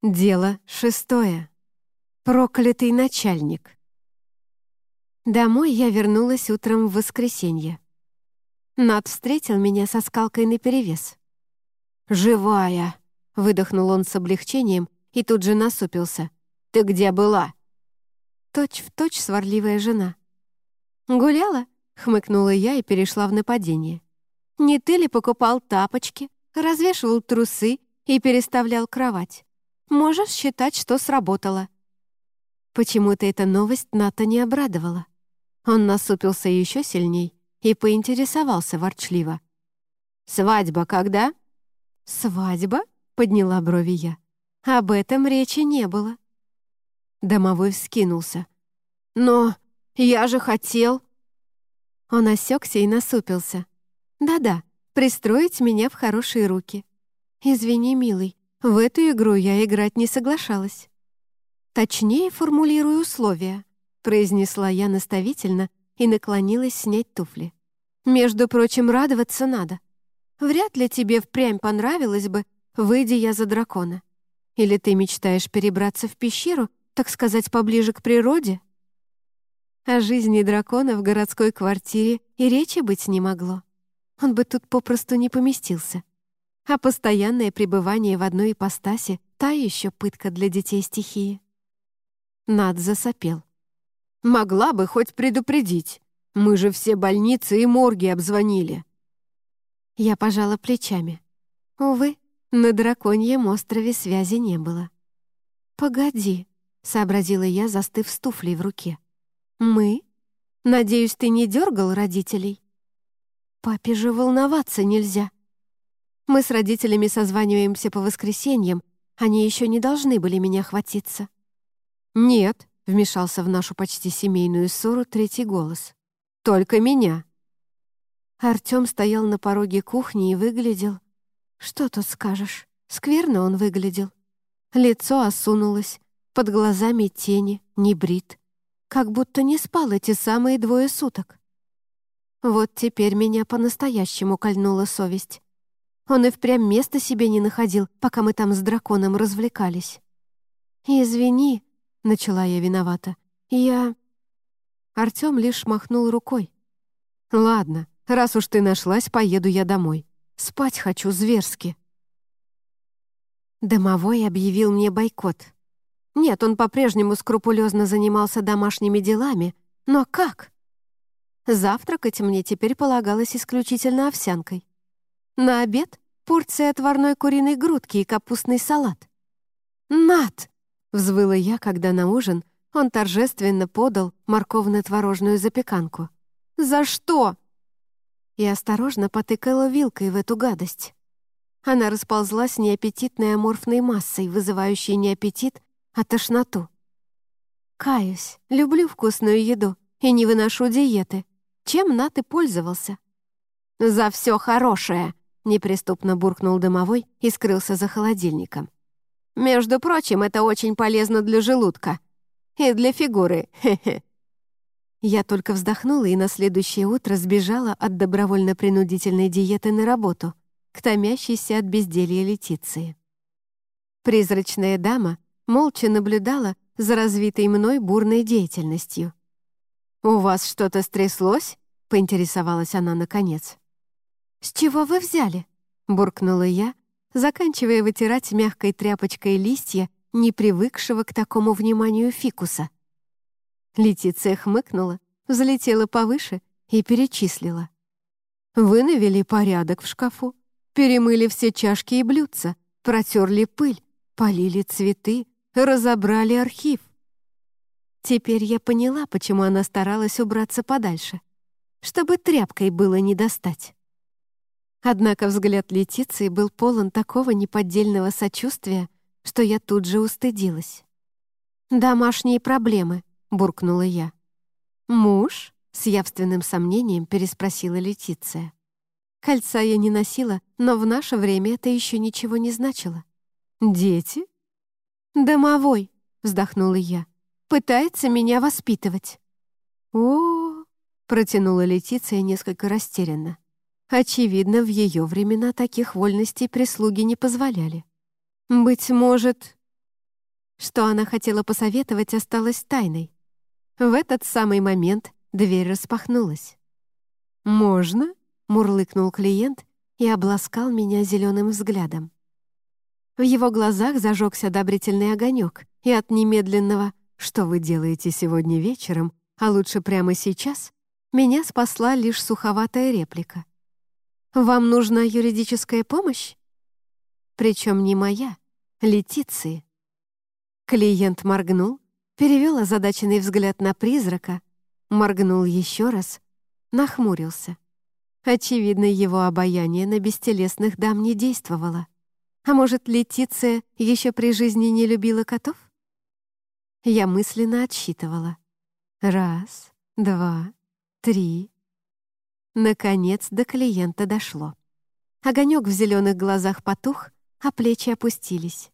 Дело шестое. Проклятый начальник. Домой я вернулась утром в воскресенье. Над встретил меня со скалкой наперевес. «Живая!» — выдохнул он с облегчением и тут же насупился. «Ты где была?» Точь в точь сварливая жена. «Гуляла?» — хмыкнула я и перешла в нападение. «Не ты ли покупал тапочки, развешивал трусы и переставлял кровать?» Можешь считать, что сработало». Почему-то эта новость Ната не обрадовала. Он насупился еще сильней и поинтересовался ворчливо. «Свадьба когда?» «Свадьба?» — подняла брови я. «Об этом речи не было». Домовой вскинулся. «Но я же хотел...» Он осекся и насупился. «Да-да, пристроить меня в хорошие руки. Извини, милый, в эту игру я играть не соглашалась. Точнее формулирую условия, произнесла я наставительно и наклонилась снять туфли. Между прочим, радоваться надо. Вряд ли тебе впрямь понравилось бы, выйди я за дракона. Или ты мечтаешь перебраться в пещеру, так сказать, поближе к природе? О жизни дракона в городской квартире и речи быть не могло. Он бы тут попросту не поместился а постоянное пребывание в одной ипостаси — та еще пытка для детей стихии. Над засопел. «Могла бы хоть предупредить. Мы же все больницы и морги обзвонили». Я пожала плечами. Увы, на драконьем острове связи не было. «Погоди», — сообразила я, застыв с туфлей в руке. «Мы? Надеюсь, ты не дергал родителей?» «Папе же волноваться нельзя», мы с родителями созваниваемся по воскресеньям, они еще не должны были меня хватиться». «Нет», — вмешался в нашу почти семейную ссору третий голос. «Только меня». Артём стоял на пороге кухни и выглядел... Что тут скажешь? Скверно он выглядел. Лицо осунулось, под глазами тени, не брит. Как будто не спал эти самые двое суток. Вот теперь меня по-настоящему кольнула совесть. Он и впрямь места себе не находил, пока мы там с драконом развлекались. «Извини», — начала я виновата. «Я...» Артём лишь махнул рукой. «Ладно, раз уж ты нашлась, поеду я домой. Спать хочу зверски». Домовой объявил мне бойкот. Нет, он по-прежнему скрупулезно занимался домашними делами, но как? Завтракать мне теперь полагалось исключительно овсянкой. На обед — порция отварной куриной грудки и капустный салат. «Над!» — взвыла я, когда на ужин он торжественно подал морковно-творожную запеканку. «За что?» И осторожно потыкала вилкой в эту гадость. Она расползлась неаппетитной аморфной массой, вызывающей не аппетит, а тошноту. Каюсь, люблю вкусную еду и не выношу диеты. Чем Нат и пользовался? «За все хорошее!» Неприступно буркнул дымовой и скрылся за холодильником. «Между прочим, это очень полезно для желудка. И для фигуры, хе-хе». Я только вздохнула и на следующее утро сбежала от добровольно-принудительной диеты на работу, к томящейся от безделья Летиции. Призрачная дама молча наблюдала за развитой мной бурной деятельностью. «У вас что-то стряслось?» — поинтересовалась она наконец. «С чего вы взяли?» — буркнула я, заканчивая вытирать мягкой тряпочкой листья, не привыкшего к такому вниманию фикуса. Летиция хмыкнула, взлетела повыше и перечислила. «Вы порядок в шкафу, перемыли все чашки и блюдца, протерли пыль, полили цветы, разобрали архив». Теперь я поняла, почему она старалась убраться подальше, чтобы тряпкой было не достать. Однако взгляд Летиции был полон такого неподдельного сочувствия, что я тут же устыдилась. «Домашние проблемы», — буркнула я. «Муж?» — с явственным сомнением переспросила Летиция. Кольца я не носила, но в наше время это еще ничего не значило. «Дети?» «Домовой», — вздохнула я, — «пытается меня воспитывать». «О-о-о», протянула Летиция несколько растерянно. Очевидно, в ее времена таких вольностей прислуги не позволяли. «Быть может...» Что она хотела посоветовать, осталось тайной. В этот самый момент дверь распахнулась. «Можно?» — мурлыкнул клиент и обласкал меня зеленым взглядом. В его глазах зажегся одобрительный огонек, и от немедленного «что вы делаете сегодня вечером, а лучше прямо сейчас» меня спасла лишь суховатая реплика. «Вам нужна юридическая помощь?» Причем не моя, Летиции. Клиент моргнул, перевел озадаченный взгляд на призрака, моргнул еще раз, нахмурился. Очевидно, его обаяние на бестелесных дам не действовало. А может, Летиция еще при жизни не любила котов? Я мысленно отсчитывала. Раз, два, три. Наконец до клиента дошло. Огонек в зеленых глазах потух, а плечи опустились.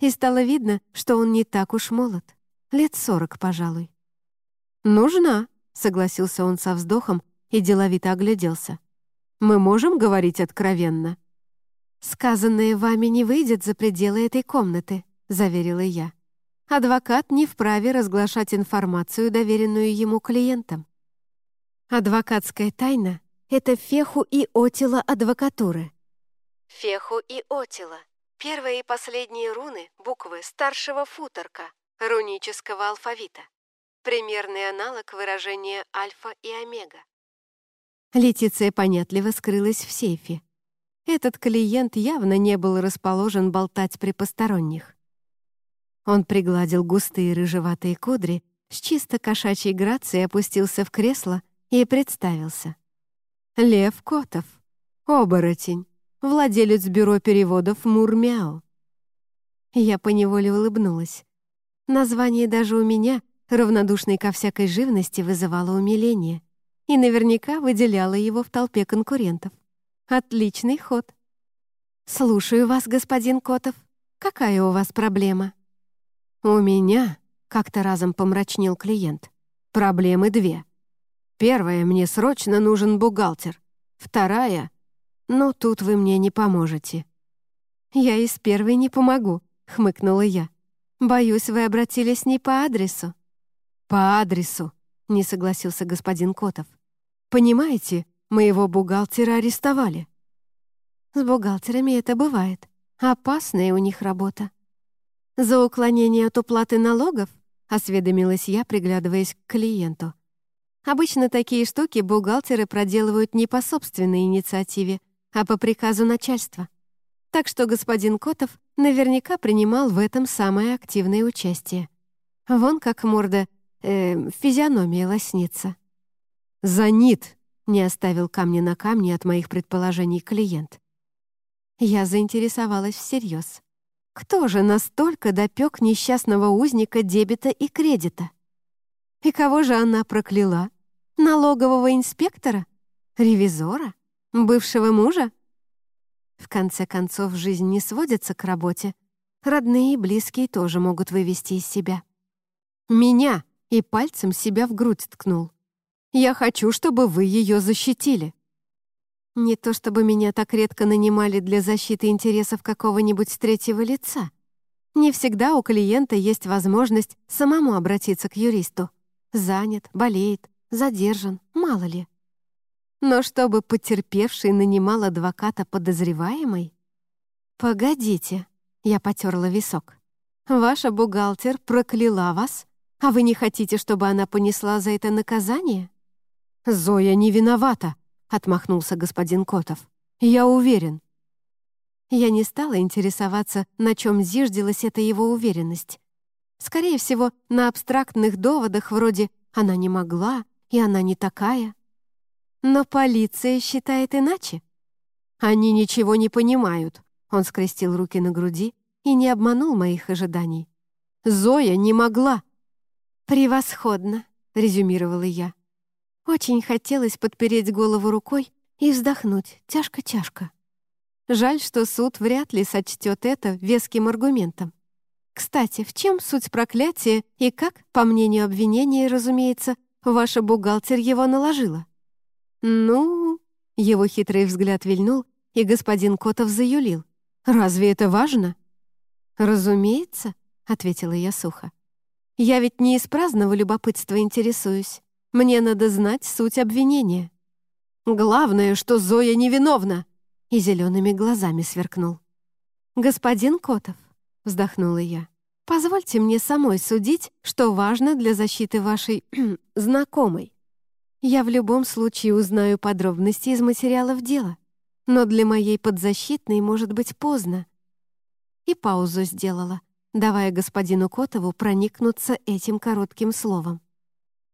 И стало видно, что он не так уж молод. Лет сорок, пожалуй. «Нужна», — согласился он со вздохом и деловито огляделся. «Мы можем говорить откровенно?» «Сказанное вами не выйдет за пределы этой комнаты», — заверила я. «Адвокат не вправе разглашать информацию, доверенную ему клиентам. Адвокатская тайна — это феху и отила адвокатуры». Феху и отила — первые и последние руны буквы старшего футорка рунического алфавита. Примерный аналог выражения альфа и омега. Летиция понятливо скрылась в сейфе. Этот клиент явно не был расположен болтать при посторонних. Он пригладил густые рыжеватые кудри, с чисто кошачьей грацией опустился в кресло и представился. Лев Котов, оборотень, владелец бюро переводов Мурмяо. Я поневоле улыбнулась. Название даже у меня, равнодушной ко всякой живности, вызывало умиление и наверняка выделяло его в толпе конкурентов. Отличный ход. Слушаю вас, господин Котов. Какая у вас проблема? У меня, как-то разом помрачнел клиент, проблемы две. Первая, мне срочно нужен бухгалтер. Вторая, ну тут вы мне не поможете. Я и с первой не помогу, хмыкнула я. Боюсь, вы обратились не по адресу. По адресу, не согласился господин Котов. Понимаете, Моего бухгалтера арестовали. С бухгалтерами это бывает. Опасная у них работа. За уклонение от уплаты налогов, осведомилась я, приглядываясь к клиенту. Обычно такие штуки бухгалтеры проделывают не по собственной инициативе, а по приказу начальства. Так что господин Котов наверняка принимал в этом самое активное участие. Вон как морда, э, физиономия лоснится. «Занит!» Не оставил камня на камне от моих предположений клиент. Я заинтересовалась всерьез. Кто же настолько допек несчастного узника дебета и кредита? И кого же она прокляла? Налогового инспектора? Ревизора? Бывшего мужа? В конце концов, жизнь не сводится к работе. Родные и близкие тоже могут вывести из себя. Меня и пальцем себя в грудь ткнул. Я хочу, чтобы вы ее защитили». Не то чтобы меня так редко нанимали для защиты интересов какого-нибудь третьего лица. Не всегда у клиента есть возможность самому обратиться к юристу. Занят, болеет, задержан, мало ли. Но чтобы потерпевший нанимал адвоката подозреваемой? «Погодите», — я потерла висок. «Ваша бухгалтер прокляла вас, а вы не хотите, чтобы она понесла за это наказание?» «Зоя не виновата», — отмахнулся господин Котов. «Я уверен». Я не стала интересоваться, на чем зиждилась эта его уверенность. Скорее всего, на абстрактных доводах вроде «она не могла» и «она не такая». Но полиция считает иначе. «Они ничего не понимают», — он скрестил руки на груди и не обманул моих ожиданий. «Зоя не могла». «Превосходно», — резюмировала я. Очень хотелось подпереть голову рукой и вздохнуть тяжко-тяжко. Жаль, что суд вряд ли сочтет это веским аргументом. Кстати, в чем суть проклятия и как, по мнению обвинения, разумеется, ваша бухгалтер его наложила? Ну, его хитрый взгляд вильнул, и господин Котов заюлил. Разве это важно? Разумеется, ответила я сухо. «Я ведь не из праздного любопытства интересуюсь. Мне надо знать суть обвинения». «Главное, что Зоя невиновна!» и зелеными глазами сверкнул. «Господин Котов», — вздохнула я, — «позвольте мне самой судить, что важно для защиты вашей знакомой. Я в любом случае узнаю подробности из материалов дела, но для моей подзащитной может быть поздно». И паузу сделала, давая господину Котову проникнуться этим коротким словом.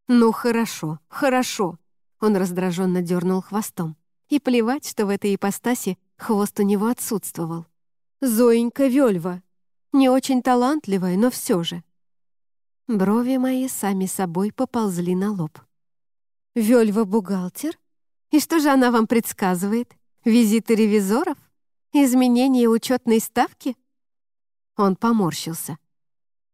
«Ну хорошо, хорошо», — он раздраженно дернул хвостом. И плевать, что в этой ипостаси хвост у него отсутствовал. Зоенька Вельва. Не очень талантливая, но все же. Брови мои сами собой поползли на лоб. Вельва бухгалтер? И что же она вам предсказывает? Визиты ревизоров? Изменение учетной ставки?» Он поморщился.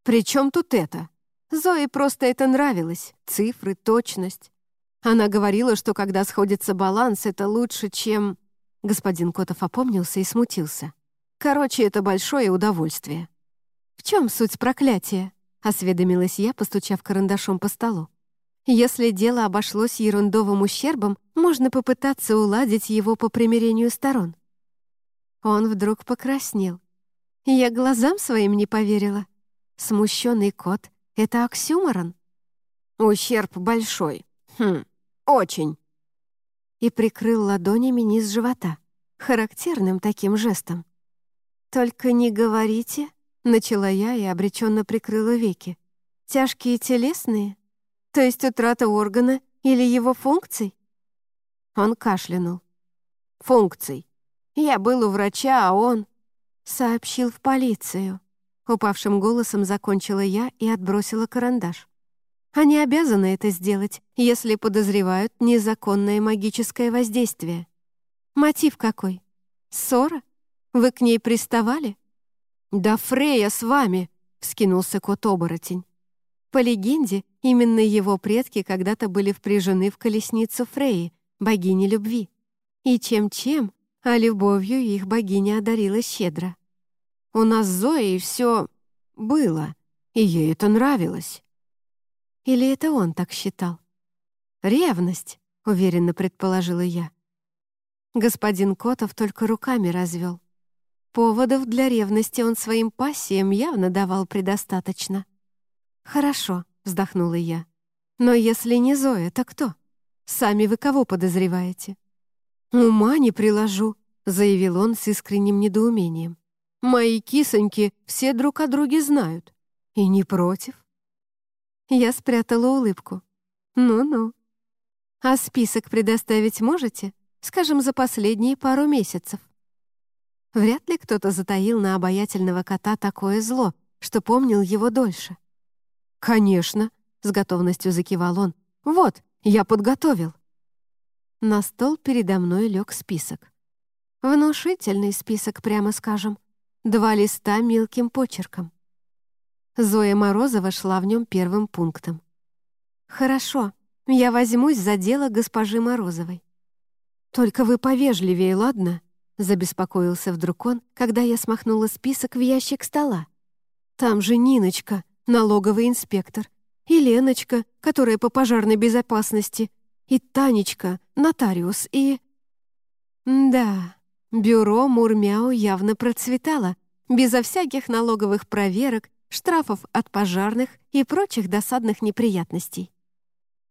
«При чем тут это? Зое просто это нравилось. Цифры, точность. Она говорила, что когда сходится баланс, это лучше, чем...» Господин Котов опомнился и смутился. «Короче, это большое удовольствие». «В чем суть проклятия?» — осведомилась я, постучав карандашом по столу. «Если дело обошлось ерундовым ущербом, можно попытаться уладить его по примирению сторон». Он вдруг покраснел. Я глазам своим не поверила. Смущенный кот — это оксюморон. «Ущерб большой. Хм, очень!» И прикрыл ладонями низ живота, характерным таким жестом. «Только не говорите», — начала я и обреченно прикрыла веки. «Тяжкие телесные? То есть утрата органа или его функций?» Он кашлянул. «Функций. Я был у врача, а он...» «Сообщил в полицию». Упавшим голосом закончила я и отбросила карандаш. Они обязаны это сделать, если подозревают незаконное магическое воздействие. Мотив какой? Ссора? Вы к ней приставали? «Да Фрея с вами!» — вскинулся кот-оборотень. По легенде, именно его предки когда-то были впряжены в колесницу Фреи, богини любви. И чем-чем, а любовью их богиня одарила щедро. У нас с Зоей все было, и ей это нравилось. Или это он так считал? «Ревность», — уверенно предположила я. Господин Котов только руками развел. Поводов для ревности он своим пассиям явно давал предостаточно. «Хорошо», — вздохнула я. «Но если не Зоя, то кто? Сами вы кого подозреваете?» «Ума не приложу», — заявил он с искренним недоумением. «Мои кисоньки все друг о друге знают. И не против. Я спрятала улыбку. «Ну-ну. А список предоставить можете? Скажем, за последние пару месяцев?» Вряд ли кто-то затаил на обаятельного кота такое зло, что помнил его дольше. «Конечно», — с готовностью закивал он. «Вот, я подготовил». На стол передо мной лег список. Внушительный список, прямо скажем. Два листа мелким почерком. Зоя Морозова шла в нем первым пунктом. «Хорошо, я возьмусь за дело госпожи Морозовой». «Только вы повежливее, ладно?» — забеспокоился вдруг он, когда я смахнула список в ящик стола. «Там же Ниночка, налоговый инспектор, и Леночка, которая по пожарной безопасности, и Танечка, нотариус, и...» «Да, бюро Мурмяу явно процветало, безо всяких налоговых проверок штрафов от пожарных и прочих досадных неприятностей.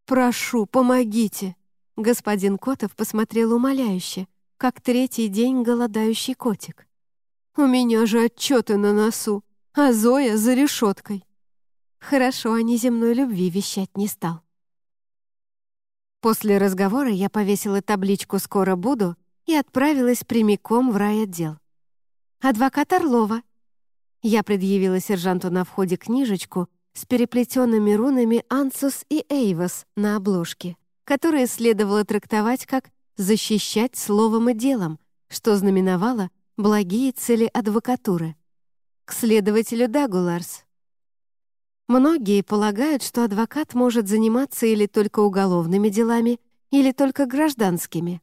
«Прошу, помогите!» Господин Котов посмотрел умоляюще, как третий день голодающий котик. «У меня же отчеты на носу, а Зоя за решеткой». Хорошо, о неземной любви вещать не стал. После разговора я повесила табличку «Скоро буду» и отправилась прямиком в райотдел. «Адвокат Орлова, я предъявила сержанту на входе книжечку с переплетенными рунами «Ансус» и «Эйвос» на обложке, которые следовало трактовать как «защищать словом и делом», что знаменовало благие цели адвокатуры. К следователю Дагуларс. Многие полагают, что адвокат может заниматься или только уголовными делами, или только гражданскими.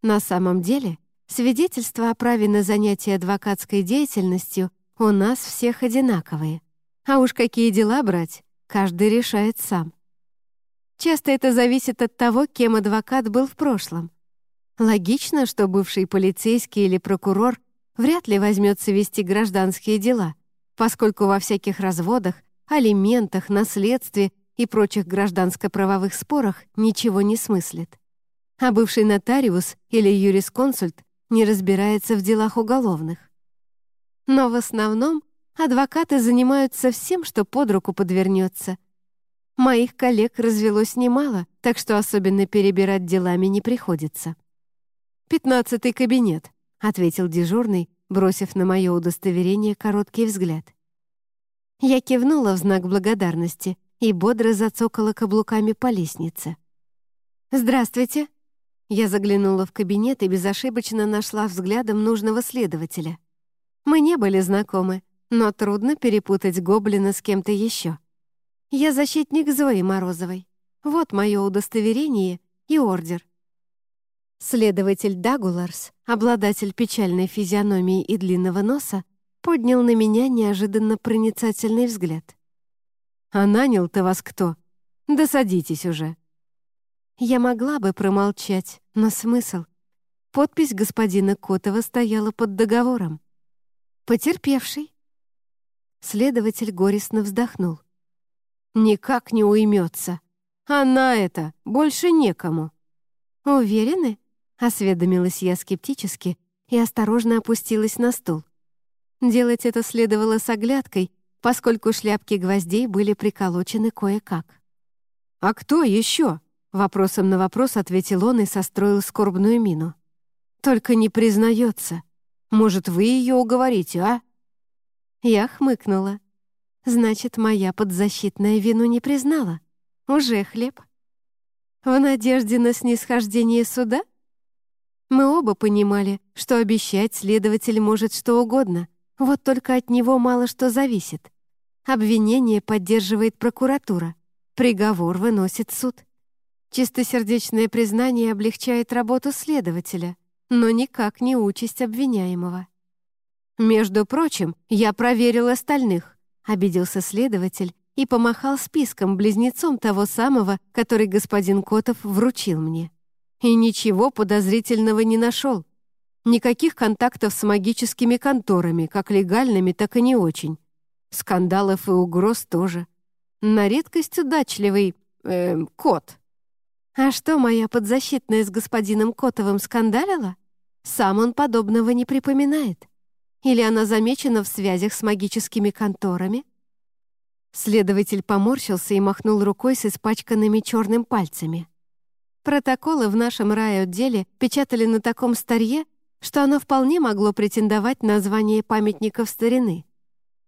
На самом деле, свидетельство о праве на занятие адвокатской деятельностью у нас всех одинаковые. А уж какие дела брать, каждый решает сам. Часто это зависит от того, кем адвокат был в прошлом. Логично, что бывший полицейский или прокурор вряд ли возьмется вести гражданские дела, поскольку во всяких разводах, алиментах, наследстве и прочих гражданско-правовых спорах ничего не смыслит. А бывший нотариус или юрисконсульт не разбирается в делах уголовных. Но в основном адвокаты занимаются всем, что под руку подвернется. Моих коллег развелось немало, так что особенно перебирать делами не приходится. «Пятнадцатый кабинет», — ответил дежурный, бросив на мое удостоверение короткий взгляд. Я кивнула в знак благодарности и бодро зацокала каблуками по лестнице. «Здравствуйте!» Я заглянула в кабинет и безошибочно нашла взглядом нужного следователя. Мы не были знакомы, но трудно перепутать гоблина с кем-то еще. Я защитник Зои Морозовой. Вот мое удостоверение и ордер. Следователь Дагуларс, обладатель печальной физиономии и длинного носа, поднял на меня неожиданно проницательный взгляд. «А нанял-то вас кто? Да садитесь уже». Я могла бы промолчать, но смысл? Подпись господина Котова стояла под договором. «Потерпевший». Следователь горестно вздохнул. «Никак не уймется. Она это, больше некому». «Уверены?» — осведомилась я скептически и осторожно опустилась на стул. Делать это следовало с оглядкой, поскольку шляпки гвоздей были приколочены кое-как. «А кто еще?» — вопросом на вопрос ответил он и состроил скорбную мину. «Только не признается. Может, вы ее уговорите, а?» Я хмыкнула. «Значит, моя подзащитная вину не признала. Уже хлеб». «В надежде на снисхождение суда?» Мы оба понимали, что обещать следователь может что угодно, вот только от него мало что зависит. Обвинение поддерживает прокуратура. Приговор выносит суд. Чистосердечное признание облегчает работу следователя, но никак не участь обвиняемого. «Между прочим, я проверил остальных», — обиделся следователь и помахал списком близнецом того самого, который господин Котов вручил мне. И ничего подозрительного не нашел. Никаких контактов с магическими конторами, как легальными, так и не очень. Скандалов и угроз тоже. На редкость удачливый... Э, кот. А что, моя подзащитная с господином Котовым скандалила? Сам он подобного не припоминает. Или она замечена в связях с магическими конторами? Следователь поморщился и махнул рукой с испачканными черным пальцами. Протоколы в нашем райотделе печатали на таком старье, что оно вполне могло претендовать на звание памятников старины.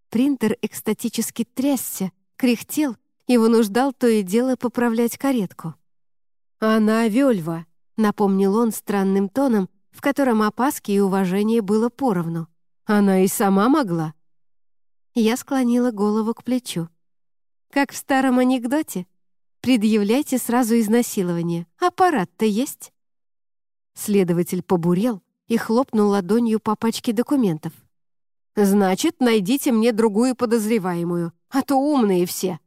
Принтер экстатически трясся, кряхтел и вынуждал то и дело поправлять каретку. «Она Вельва», — напомнил он странным тоном, в котором опаски и уважение было поровну. «Она и сама могла». Я склонила голову к плечу. «Как в старом анекдоте. Предъявляйте сразу изнасилование. Аппарат-то есть». Следователь побурел, и хлопнул ладонью по пачке документов. «Значит, найдите мне другую подозреваемую, а то умные все».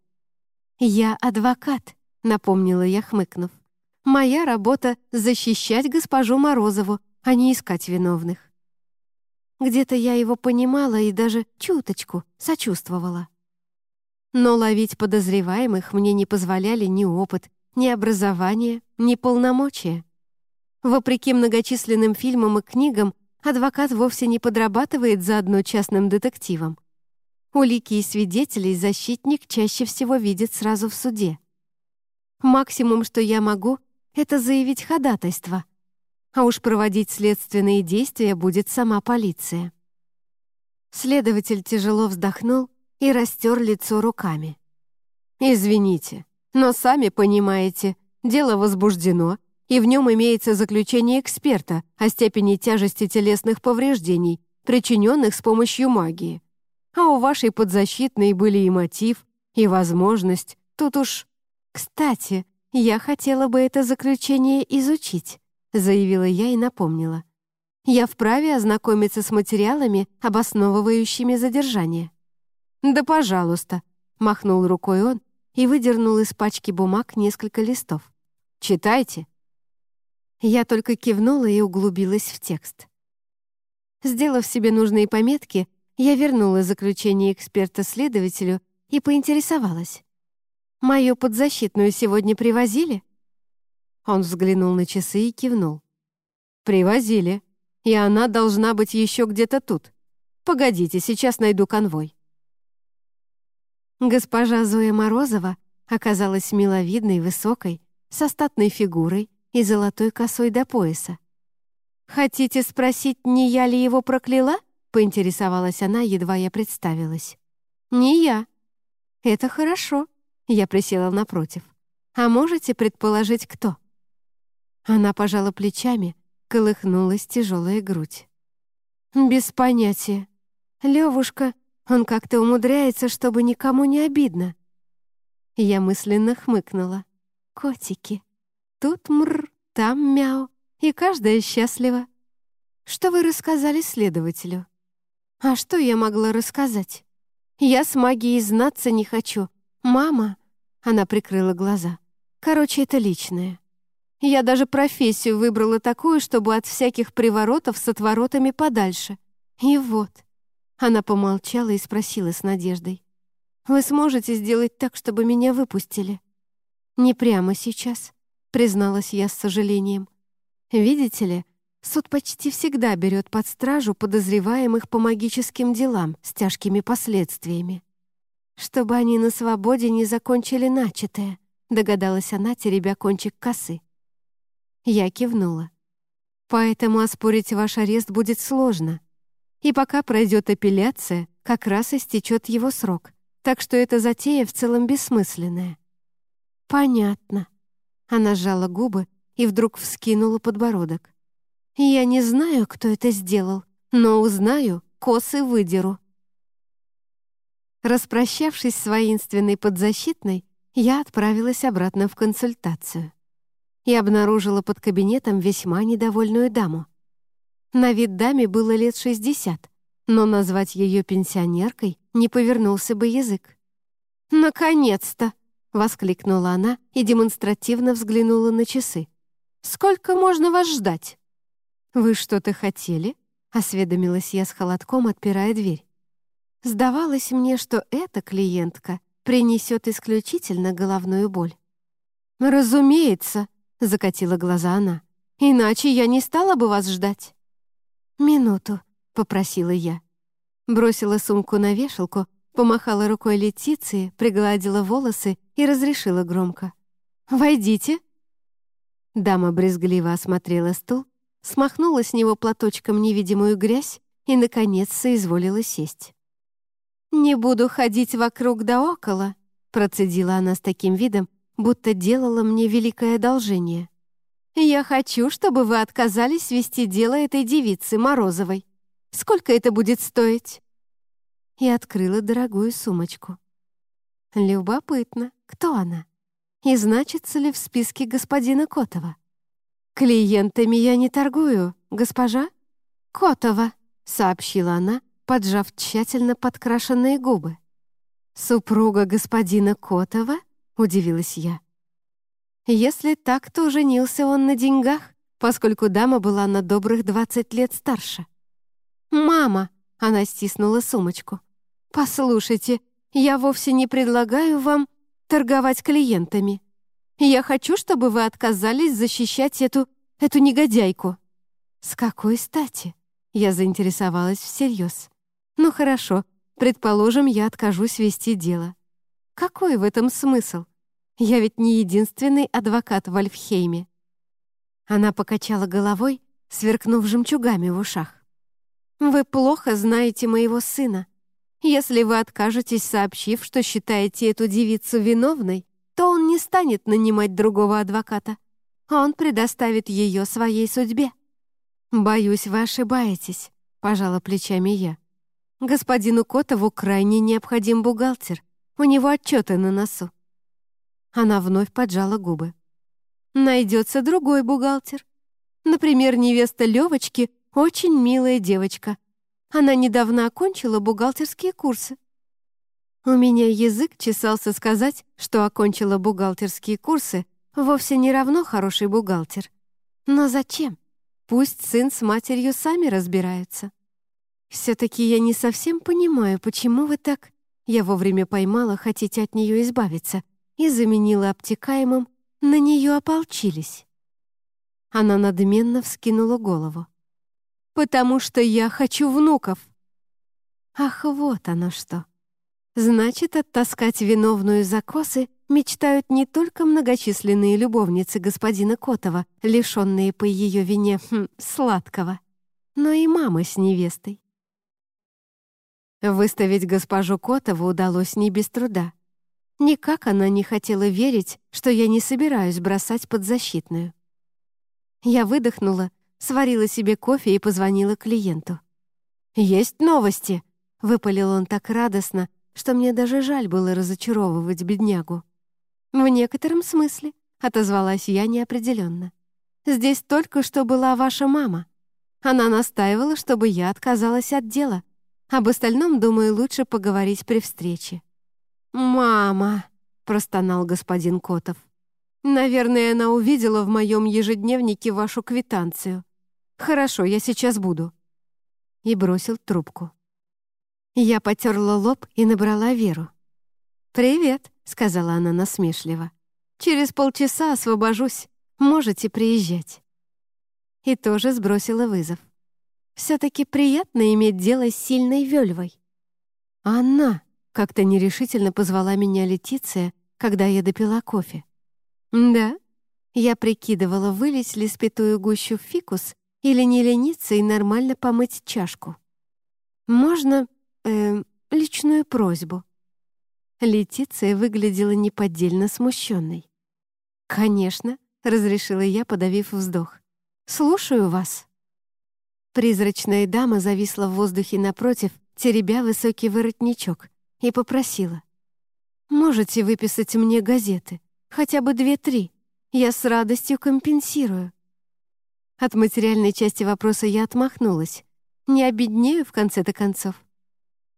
«Я адвокат», — напомнила я, хмыкнув. «Моя работа — защищать госпожу Морозову, а не искать виновных». Где-то я его понимала и даже чуточку сочувствовала. Но ловить подозреваемых мне не позволяли ни опыт, ни образование, ни полномочия. Вопреки многочисленным фильмам и книгам, адвокат вовсе не подрабатывает заодно частным детективом. Улики и свидетелей защитник чаще всего видит сразу в суде. Максимум, что я могу, это заявить ходатайство. А уж проводить следственные действия будет сама полиция. Следователь тяжело вздохнул и растер лицо руками. «Извините, но сами понимаете, дело возбуждено, и в нем имеется заключение эксперта о степени тяжести телесных повреждений, причиненных с помощью магии. А у вашей подзащитной были и мотив, и возможность. Тут уж... Кстати, я хотела бы это заключение изучить, заявила я и напомнила. Я вправе ознакомиться с материалами, обосновывающими задержание. «Да пожалуйста», — махнул рукой он и выдернул из пачки бумаг несколько листов. «Читайте». Я только кивнула и углубилась в текст. Сделав себе нужные пометки, я вернула заключение эксперта следователю и поинтересовалась. «Мою подзащитную сегодня привозили?» Он взглянул на часы и кивнул. «Привозили, и она должна быть еще где-то тут. Погодите, сейчас найду конвой». Госпожа Зоя Морозова оказалась миловидной, высокой, со статной фигурой и золотой косой до пояса. «Хотите спросить, не я ли его прокляла?» — поинтересовалась она, едва я представилась. «Не я». «Это хорошо», — я присела напротив. «А можете предположить, кто?» Она пожала плечами, колыхнулась тяжелая грудь. «Без понятия. Левушка, он как-то умудряется, чтобы никому не обидно». Я мысленно хмыкнула. «Котики. Тут мр, там мяу, и каждая счастлива. Что вы рассказали следователю?» «А что я могла рассказать? Я с магией знаться не хочу. Мама...» Она прикрыла глаза. «Короче, это личное. Я даже профессию выбрала такую, чтобы от всяких приворотов с отворотами подальше. И вот. Она помолчала и спросила с надеждой. «Вы сможете сделать так, чтобы меня выпустили?» «Не прямо сейчас», — призналась я с сожалением. «Видите ли, суд почти всегда берет под стражу подозреваемых по магическим делам с тяжкими последствиями. Чтобы они на свободе не закончили начатое», — догадалась она, теребя кончик косы. Я кивнула. Поэтому оспорить ваш арест будет сложно. И пока пройдет апелляция, как раз истечет его срок. Так что эта затея в целом бессмысленная. Понятно. Она сжала губы и вдруг вскинула подбородок. Я не знаю, кто это сделал, но узнаю, косы выдеру. Распрощавшись с воинственной подзащитной, я отправилась обратно в консультацию и обнаружила под кабинетом весьма недовольную даму. На вид даме было лет 60, но назвать ее пенсионеркой не повернулся бы язык. «Наконец-то!» — воскликнула она и демонстративно взглянула на часы. «Сколько можно вас ждать?» «Вы что-то хотели?» — осведомилась я с холодком, отпирая дверь. Сдавалось мне, что эта клиентка принесет исключительно головную боль. «Разумеется», — закатила глаза она. «Иначе я не стала бы вас ждать». «Минуту», — попросила я. Бросила сумку на вешалку, помахала рукой Летиции, пригладила волосы и разрешила громко. «Войдите». Дама брезгливо осмотрела стул, смахнула с него платочком невидимую грязь и, наконец, соизволила сесть. «Не буду ходить вокруг да около», — процедила она с таким видом, будто делала мне великое одолжение. «Я хочу, чтобы вы отказались вести дело этой девицы Морозовой. Сколько это будет стоить?» И открыла дорогую сумочку. Любопытно, кто она? И значится ли в списке господина Котова? «Клиентами я не торгую, госпожа?» «Котова», — сообщила она, поджав тщательно подкрашенные губы. «Супруга господина Котова?» — удивилась я. Если так, то женился он на деньгах, поскольку дама была на добрых двадцать лет старше. «Мама!» — она стиснула сумочку. «Послушайте, я вовсе не предлагаю вам торговать клиентами. Я хочу, чтобы вы отказались защищать эту... эту негодяйку». «С какой стати?» — я заинтересовалась всерьез. «Ну хорошо, предположим, я откажусь вести дело. Какой в этом смысл? Я ведь не единственный адвокат в Альфхейме». Она покачала головой, сверкнув жемчугами в ушах. «Вы плохо знаете моего сына. Если вы откажетесь, сообщив, что считаете эту девицу виновной, то он не станет нанимать другого адвоката. Он предоставит ее своей судьбе». «Боюсь, вы ошибаетесь», — пожала плечами я. «Господину Котову крайне необходим бухгалтер, у него отчеты на носу». Она вновь поджала губы. «Найдется другой бухгалтер. Например, невеста Левочки — очень милая девочка. Она недавно окончила бухгалтерские курсы». У меня язык чесался сказать, что окончила бухгалтерские курсы, вовсе не равно хороший бухгалтер. Но зачем? Пусть сын с матерью сами разбираются. Все-таки я не совсем понимаю, почему вы так... Я вовремя поймала, хотите от нее избавиться, и заменила обтекаемым, на нее ополчились. Она надменно вскинула голову. «Потому что я хочу внуков». Ах, вот оно что. Значит, оттаскать виновную за косы мечтают не только многочисленные любовницы господина Котова, лишенные по ее вине хм, сладкого, но и мама с невестой. Выставить госпожу Котову удалось не без труда. Никак она не хотела верить, что я не собираюсь бросать подзащитную. Я выдохнула, сварила себе кофе и позвонила клиенту. «Есть новости!» — выпалил он так радостно, что мне даже жаль было разочаровывать беднягу. «В некотором смысле», — отозвалась я неопределенно. «Здесь только что была ваша мама. Она настаивала, чтобы я отказалась от дела. Об остальном, думаю, лучше поговорить при встрече». «Мама!» — простонал господин Котов. «Наверное, она увидела в моем ежедневнике вашу квитанцию. Хорошо, я сейчас буду». И бросил трубку. Я потерла лоб и набрала Веру. «Привет», — сказала она насмешливо. «Через полчаса освобожусь. Можете приезжать». И тоже сбросила вызов. Все-таки приятно иметь дело с сильной Вельвой. «Анна», как-то нерешительно позвала меня Летиция, когда я допила кофе. «Да?» Я прикидывала, вылить ли спитую гущу в фикус или не лениться и нормально помыть чашку. «Можно, э, личную просьбу?» Летиция выглядела неподдельно смущенной. «Конечно», — разрешила я, подавив вздох. «Слушаю вас». Призрачная дама зависла в воздухе напротив, теребя высокий воротничок, и попросила. «Можете выписать мне газеты? Хотя бы две-три. Я с радостью компенсирую». От материальной части вопроса я отмахнулась. Не обеднею в конце-то концов.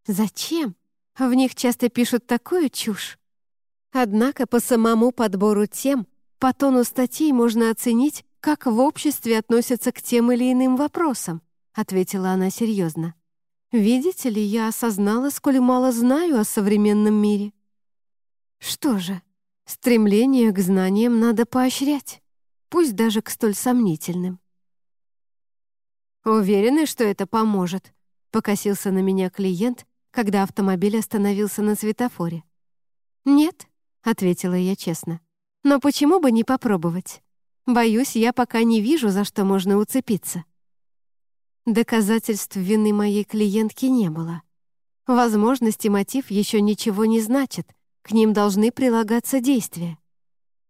«Зачем? В них часто пишут такую чушь». Однако по самому подбору тем, по тону статей можно оценить, как в обществе относятся к тем или иным вопросам, ответила она серьезно. Видите ли, я осознала, сколь мало знаю о современном мире. Что же, стремление к знаниям надо поощрять, пусть даже к столь сомнительным. «Уверены, что это поможет?» — покосился на меня клиент, когда автомобиль остановился на светофоре. «Нет», — ответила я честно. «Но почему бы не попробовать? Боюсь, я пока не вижу, за что можно уцепиться». Доказательств вины моей клиентки не было. Возможность и мотив еще ничего не значат, к ним должны прилагаться действия.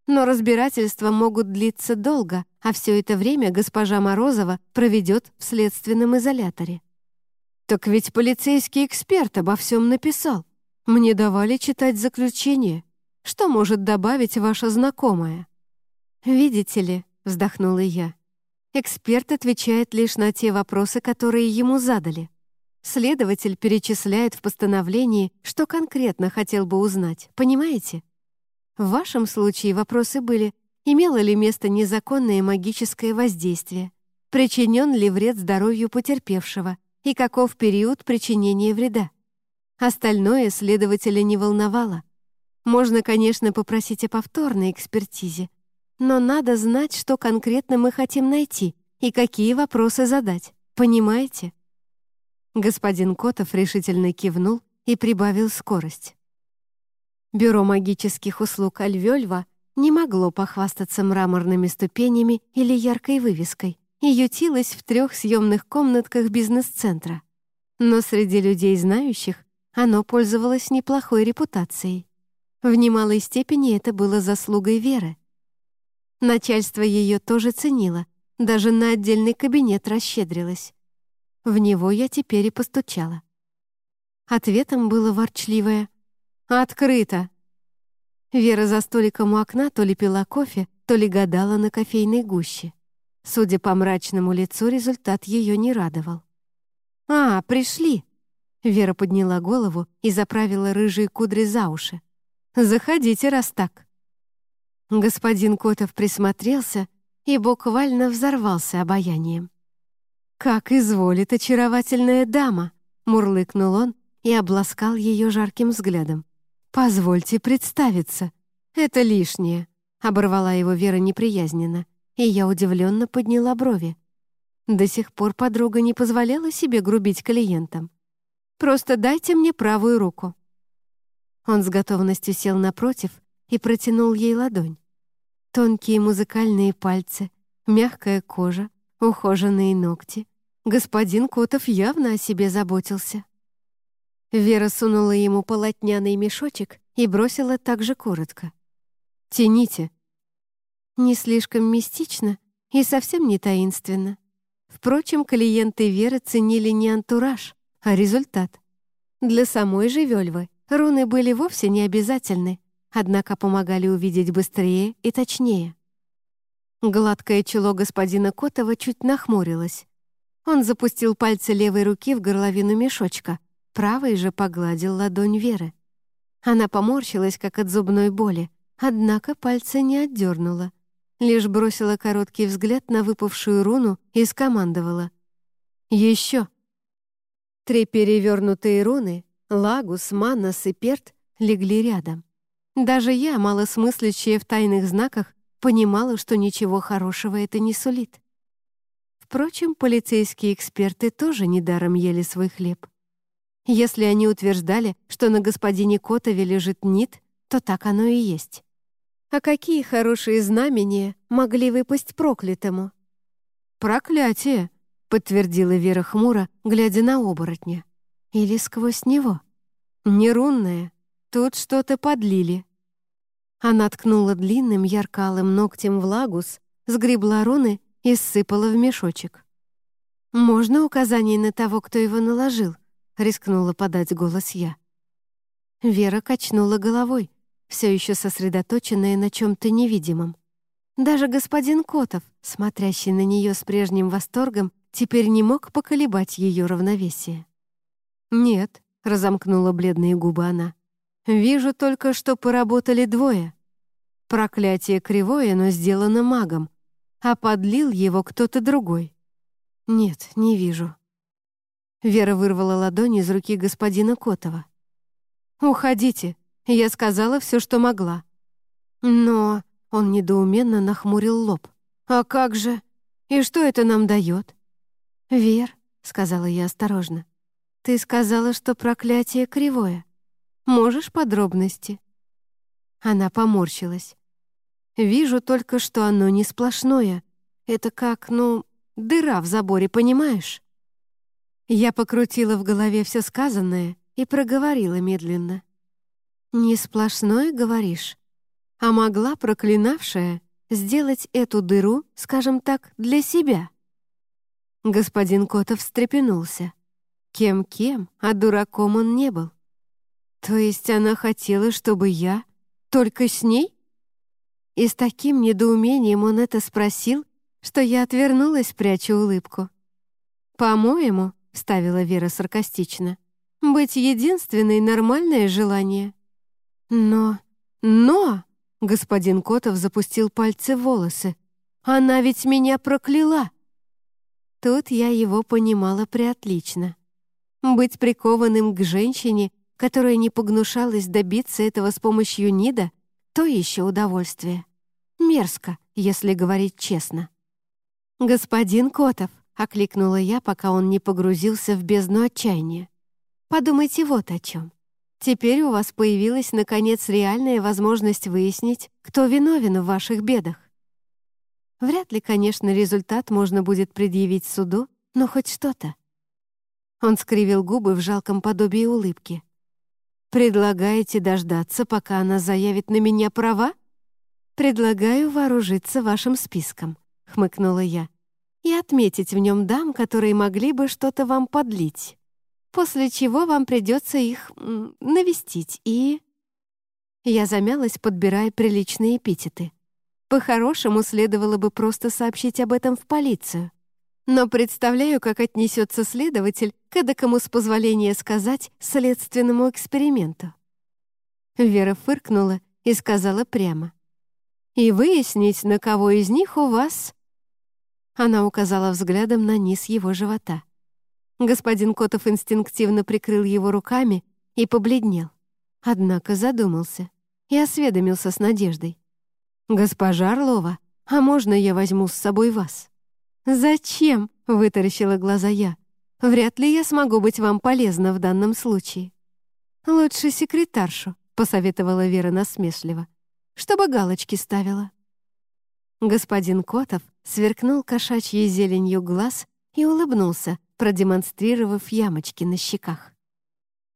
Но разбирательства могут длиться долго, а все это время госпожа Морозова проведет в следственном изоляторе. «Так ведь полицейский эксперт обо всем написал. Мне давали читать заключение. Что может добавить ваша знакомая?» «Видите ли», — вздохнула я, Эксперт отвечает лишь на те вопросы, которые ему задали. Следователь перечисляет в постановлении, что конкретно хотел бы узнать, понимаете? В вашем случае вопросы были, имело ли место незаконное магическое воздействие, причинен ли вред здоровью потерпевшего и каков период причинения вреда. Остальное следователя не волновало. Можно, конечно, попросить о повторной экспертизе, но надо знать, что конкретно мы хотим найти и какие вопросы задать. Понимаете? Господин Котов решительно кивнул и прибавил скорость. Бюро магических услуг Альвёльва не могло похвастаться мраморными ступенями или яркой вывеской и ютилось в трех съемных комнатках бизнес-центра. Но среди людей знающих оно пользовалось неплохой репутацией. В немалой степени это было заслугой Веры — Начальство ее тоже ценило, даже на отдельный кабинет расщедрилось. В него я теперь и постучала. Ответом было ворчливое «Открыто!». Вера за столиком у окна то ли пила кофе, то ли гадала на кофейной гуще. Судя по мрачному лицу, результат ее не радовал. «А, пришли!» Вера подняла голову и заправила рыжие кудри за уши. «Заходите, раз так». Господин Котов присмотрелся и буквально взорвался обаянием. «Как изволит очаровательная дама!» — мурлыкнул он и обласкал ее жарким взглядом. «Позвольте представиться. Это лишнее», — оборвала его Вера неприязненно, и я удивленно подняла брови. До сих пор подруга не позволяла себе грубить клиентам. «Просто дайте мне правую руку». Он с готовностью сел напротив и протянул ей ладонь. Тонкие музыкальные пальцы, мягкая кожа, ухоженные ногти. Господин Котов явно о себе заботился. Вера сунула ему полотняный мешочек и бросила так же коротко. «Тяните». Не слишком мистично и совсем не таинственно. Впрочем, клиенты Веры ценили не антураж, а результат. Для самой же Вельвы руны были вовсе не обязательны, однако помогали увидеть быстрее и точнее. Гладкое чело господина Котова чуть нахмурилось. Он запустил пальцы левой руки в горловину мешочка, правой же погладил ладонь Веры. Она поморщилась, как от зубной боли, однако пальцы не отдернула. Лишь бросила короткий взгляд на выпавшую руну и скомандовала. «Еще!» Три перевернутые руны — Лагус, Манас и Перт — легли рядом. Даже я, малосмыслящая в тайных знаках, понимала, что ничего хорошего это не сулит. Впрочем, полицейские эксперты тоже недаром ели свой хлеб. Если они утверждали, что на господине Котове лежит нит, то так оно и есть. А какие хорошие знамения могли выпасть проклятому? «Проклятие!» — подтвердила Вера хмуро, глядя на оборотня. «Или сквозь него?» «Не рунное. Тут что-то подлили». Она ткнула длинным яркалым ногтем в лагус, сгребла руны и сыпала в мешочек. «Можно указание на того, кто его наложил?» — рискнула подать голос я. Вера качнула головой, все еще сосредоточенная на чем-то невидимом. Даже господин Котов, смотрящий на нее с прежним восторгом, теперь не мог поколебать ее равновесие. «Нет», — разомкнула бледные губы она, Вижу только, что поработали двое. Проклятие кривое, но сделано магом, а подлил его кто-то другой. Нет, не вижу. Вера вырвала ладонь из руки господина Котова. «Уходите», — я сказала все, что могла. Но он недоуменно нахмурил лоб. «А как же? И что это нам дает?» «Вер», — сказала я осторожно, — «ты сказала, что проклятие кривое. Можешь подробности?» Она поморщилась. «Вижу только, что оно не сплошное. Это как, ну, дыра в заборе, понимаешь?» Я покрутила в голове все сказанное и проговорила медленно. «Не сплошное, говоришь? А могла проклинавшая сделать эту дыру, скажем так, для себя?» Господин Котов встрепенулся. Кем-кем, а дураком он не был. То есть она хотела, чтобы я только с ней? И с таким недоумением он это спросил, что я отвернулась, пряча улыбку. «По-моему», — вставила Вера саркастично, «быть единственной — нормальное желание». «Но... но...» — господин Котов запустил пальцы в волосы. «Она ведь меня прокляла!» Тут я его понимала преотлично. Быть прикованным к женщине которая не погнушалась добиться этого с помощью Нида, то еще удовольствие. Мерзко, если говорить честно. «Господин Котов», — окликнула я, пока он не погрузился в бездну отчаяния. «Подумайте вот о чем. Теперь у вас появилась, наконец, реальная возможность выяснить, кто виновен в ваших бедах. Вряд ли, конечно, результат можно будет предъявить суду, но хоть что-то». Он скривил губы в жалком подобии улыбки. Предлагаете дождаться, пока она заявит на меня права? Предлагаю вооружиться вашим списком, хмыкнула я, и отметить в нем дам, которые могли бы что-то вам подлить. После чего вам придется их навестить и... Я замялась, подбирая приличные эпитеты. По-хорошему, следовало бы просто сообщить об этом в полицию. Но представляю, как отнесется следователь, к эдакому, с позволения сказать, следственному эксперименту. Вера фыркнула и сказала прямо. «И выяснить, на кого из них у вас...» Она указала взглядом на низ его живота. Господин Котов инстинктивно прикрыл его руками и побледнел. Однако задумался и осведомился с надеждой. «Госпожа Орлова, а можно я возьму с собой вас?» «Зачем?» — вытаращила глаза я. «Вряд ли я смогу быть вам полезна в данном случае». «Лучше секретаршу», — посоветовала Вера насмешливо, «чтобы галочки ставила». Господин Котов сверкнул кошачьей зеленью глаз и улыбнулся, продемонстрировав ямочки на щеках.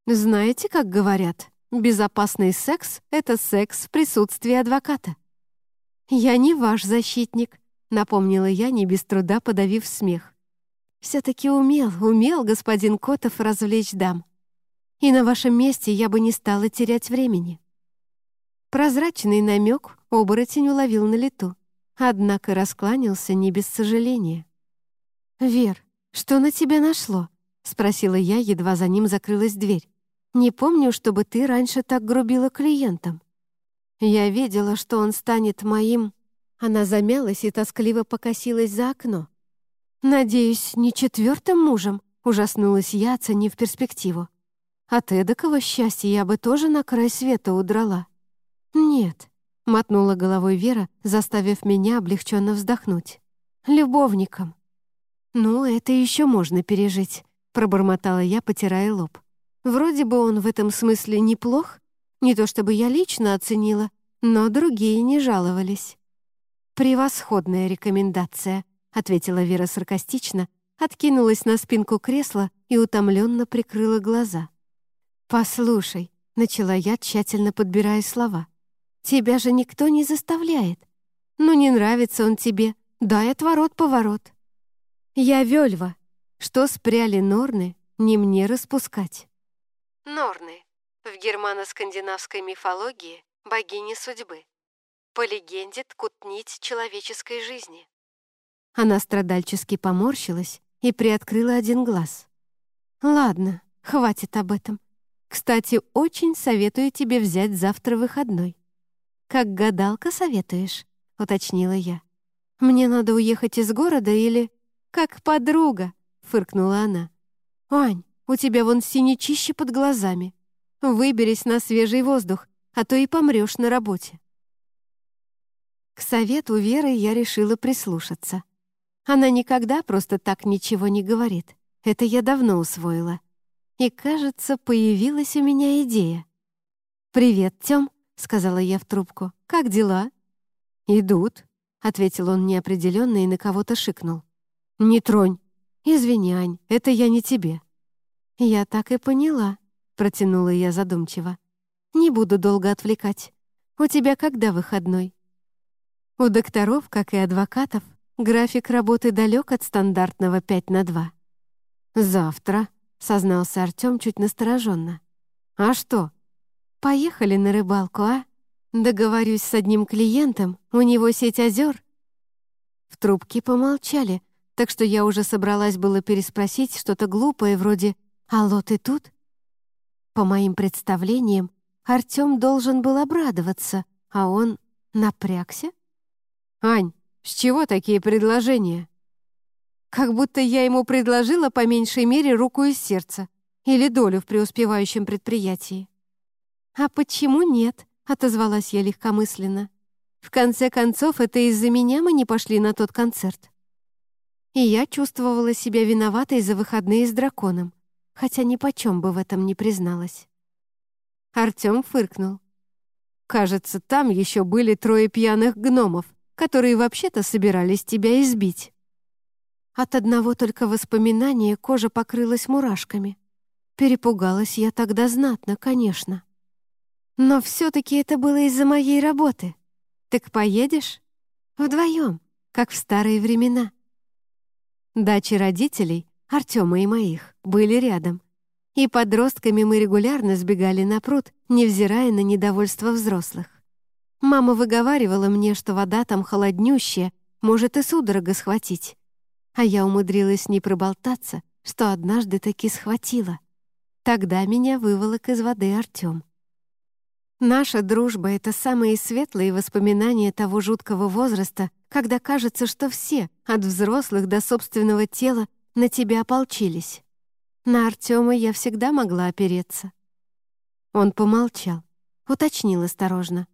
«Знаете, как говорят, безопасный секс — это секс в присутствии адвоката». «Я не ваш защитник», — напомнила я, не без труда подавив смех. «Все-таки умел, умел господин Котов развлечь дам. И на вашем месте я бы не стала терять времени». Прозрачный намек оборотень уловил на лету, однако раскланялся не без сожаления. «Вер, «Что на тебя нашло?» — спросила я, едва за ним закрылась дверь. «Не помню, чтобы ты раньше так грубила клиентам». Я видела, что он станет моим... Она замялась и тоскливо покосилась за окно. «Надеюсь, не четвертым мужем?» — ужаснулась я, оценив перспективу. «От эдакого счастья я бы тоже на край света удрала». «Нет», — мотнула головой Вера, заставив меня облегченно вздохнуть. «Любовником». «Ну, это еще можно пережить», — пробормотала я, потирая лоб. «Вроде бы он в этом смысле неплох. Не то чтобы я лично оценила, но другие не жаловались». «Превосходная рекомендация», — ответила Вера саркастично, откинулась на спинку кресла и утомленно прикрыла глаза. «Послушай», — начала я, тщательно подбирая слова, «тебя же никто не заставляет. Ну, не нравится он тебе, дай отворот-поворот. «Я Вельва. Что спряли Норны, не мне распускать». Норны. В германо-скандинавской мифологии богини судьбы. По легенде ткут нить человеческой жизни. Она страдальчески поморщилась и приоткрыла один глаз. «Ладно, хватит об этом. Кстати, очень советую тебе взять завтра выходной». «Как гадалка советуешь?» — уточнила я. «Мне надо уехать из города или...» «Как подруга!» — фыркнула она. «Ань, у тебя вон синячище под глазами. Выберись на свежий воздух, а то и помрешь на работе». К совету Веры я решила прислушаться. Она никогда просто так ничего не говорит. Это я давно усвоила. И, кажется, появилась у меня идея. «Привет, Тём», — сказала я в трубку. «Как дела?» «Идут», — ответил он неопределенно и на кого-то шикнул. «Не тронь!» «Извини, Ань, это я не тебе». «Я так и поняла», — протянула я задумчиво. «Не буду долго отвлекать. У тебя когда выходной?» У докторов, как и адвокатов, график работы далек от стандартного 5 на 2. «Завтра», — сознался Артём чуть настороженно. «А что?» «Поехали на рыбалку, а? Договорюсь с одним клиентом, у него сеть озер». В трубке помолчали, так что я уже собралась было переспросить что-то глупое вроде «Алло, ты тут?». По моим представлениям, Артём должен был обрадоваться, а он напрягся. «Ань, с чего такие предложения?» Как будто я ему предложила по меньшей мере руку из сердца или долю в преуспевающем предприятии. «А почему нет?» — отозвалась я легкомысленно. «В конце концов, это из-за меня мы не пошли на тот концерт и я чувствовала себя виноватой за выходные с драконом, хотя ни почем бы в этом не призналась. Артём фыркнул. «Кажется, там еще были трое пьяных гномов, которые вообще-то собирались тебя избить». От одного только воспоминания кожа покрылась мурашками. Перепугалась я тогда знатно, конечно. Но все-таки это было из-за моей работы. Так поедешь? Вдвоем, как в старые времена. Дачи родителей, Артема и моих, были рядом. И подростками мы регулярно сбегали на пруд, невзирая на недовольство взрослых. Мама выговаривала мне, что вода там холоднющая, может и судорога схватить. А я умудрилась не проболтаться что однажды таки схватила. Тогда меня выволок из воды Артём. Наша дружба — это самые светлые воспоминания того жуткого возраста, когда кажется, что все, от взрослых до собственного тела, на тебя ополчились. На Артема я всегда могла опереться. Он помолчал, уточнил осторожно.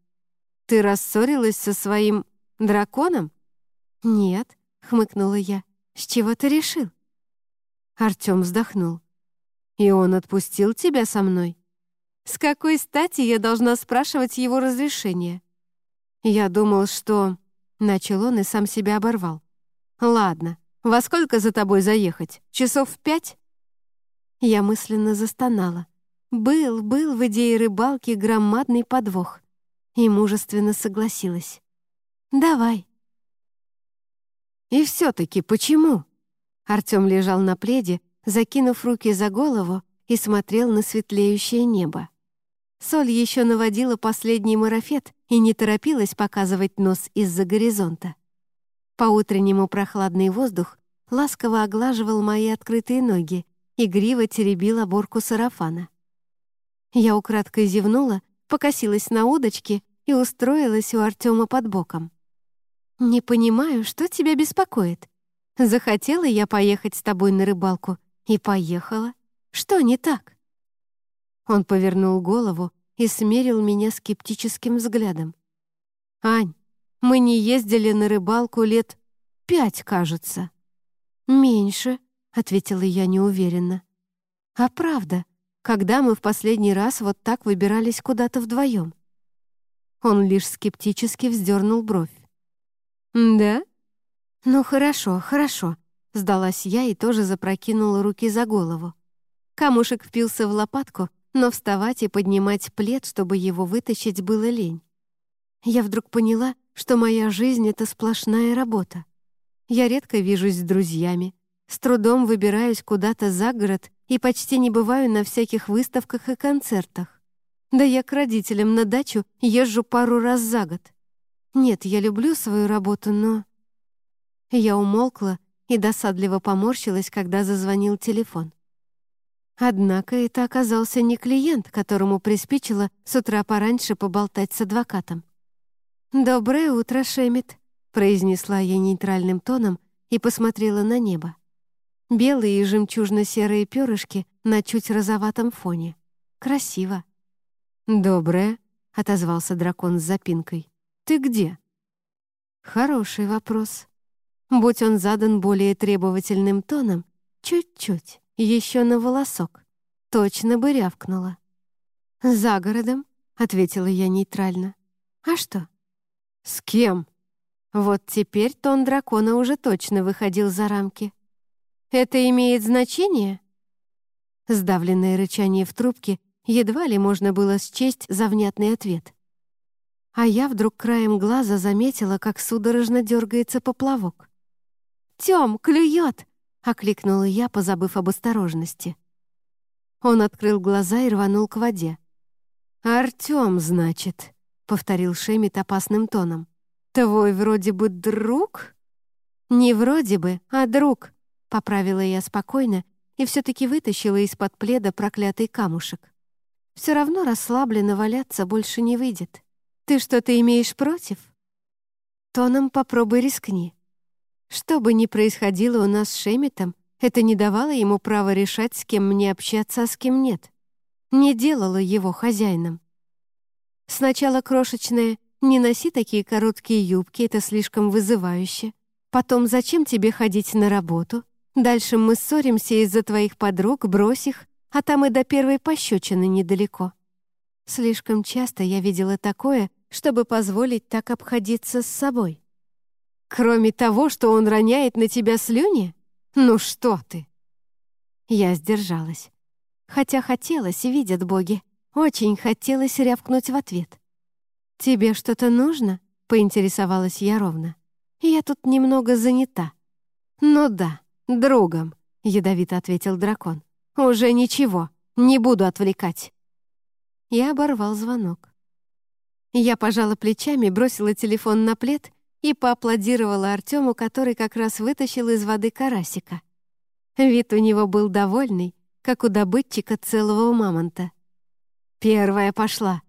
«Ты рассорилась со своим драконом?» «Нет», — хмыкнула я. «С чего ты решил?» Артем вздохнул. «И он отпустил тебя со мной?» С какой стати я должна спрашивать его разрешение? Я думал, что... Начал он и сам себя оборвал. «Ладно, во сколько за тобой заехать? Часов в пять?» Я мысленно застонала. Был, был в идее рыбалки громадный подвох. И мужественно согласилась. «Давай». «И все-таки почему?» Артем лежал на пледе, закинув руки за голову и смотрел на светлеющее небо. Соль еще наводила последний марафет и не торопилась показывать нос из-за горизонта. По-утреннему прохладный воздух ласково оглаживал мои открытые ноги, игриво теребил оборку сарафана. Я украдкой зевнула, покосилась на удочке и устроилась у Артема под боком. «Не понимаю, что тебя беспокоит. Захотела я поехать с тобой на рыбалку, и поехала. Что не так?» Он повернул голову и смерил меня скептическим взглядом. «Ань, мы не ездили на рыбалку лет пять, кажется». «Меньше», — ответила я неуверенно. «А правда, когда мы в последний раз вот так выбирались куда-то вдвоем?» Он лишь скептически вздернул бровь. «Да? Ну хорошо, хорошо», — сдалась я и тоже запрокинула руки за голову. Камушек впился в лопатку, но вставать и поднимать плед, чтобы его вытащить, было лень. Я вдруг поняла, что моя жизнь — это сплошная работа. Я редко вижусь с друзьями, с трудом выбираюсь куда-то за город и почти не бываю на всяких выставках и концертах. Да я к родителям на дачу езжу пару раз за год. Нет, я люблю свою работу, но... Я умолкла и досадливо поморщилась, когда зазвонил телефон. Однако это оказался не клиент, которому приспичило с утра пораньше поболтать с адвокатом. «Доброе утро, Шемит», — произнесла я нейтральным тоном и посмотрела на небо. Белые и жемчужно-серые перышки на чуть розоватом фоне. Красиво. «Доброе», — отозвался дракон с запинкой. «Ты где?» Хороший вопрос. Будь он задан более требовательным тоном, чуть-чуть, еще на волосок. Точно бы рявкнула. «За городом», — ответила я нейтрально. «А что?» «С кем?» Вот теперь тон дракона уже точно выходил за рамки. «Это имеет значение?» Сдавленное рычание в трубке едва ли можно было счесть за внятный ответ. А я вдруг краем глаза заметила, как судорожно дергается поплавок. «Тём, клюет!» — окликнула я, позабыв об осторожности. Он открыл глаза и рванул к воде. «Артём, значит», — повторил Шемит опасным тоном. «Твой вроде бы друг?» «Не вроде бы, а друг», — поправила я спокойно и все таки вытащила из-под пледа проклятый камушек. Все равно расслабленно валяться больше не выйдет. Ты что-то имеешь против?» «Тоном попробуй рискни. Что бы ни происходило у нас с Шемитом, это не давало ему права решать, с кем мне общаться, а с кем нет. Не делало его хозяином. Сначала крошечное «не носи такие короткие юбки, это слишком вызывающе». Потом «зачем тебе ходить на работу?» Дальше мы ссоримся из-за твоих подруг, брось их, а там и до первой пощечины недалеко. Слишком часто я видела такое, чтобы позволить так обходиться с собой. Кроме того, что он роняет на тебя слюни? Ну что ты?» Я сдержалась. Хотя хотелось, видят боги, очень хотелось рявкнуть в ответ. «Тебе что-то нужно?» — поинтересовалась я ровно. «Я тут немного занята». «Ну да, другом», — ядовито ответил дракон. «Уже ничего, не буду отвлекать». Я оборвал звонок. Я пожала плечами, бросила телефон на плед и поаплодировала Артему, который как раз вытащил из воды карасика. Вид у него был довольный, как у добытчика целого мамонта. «Первая пошла!»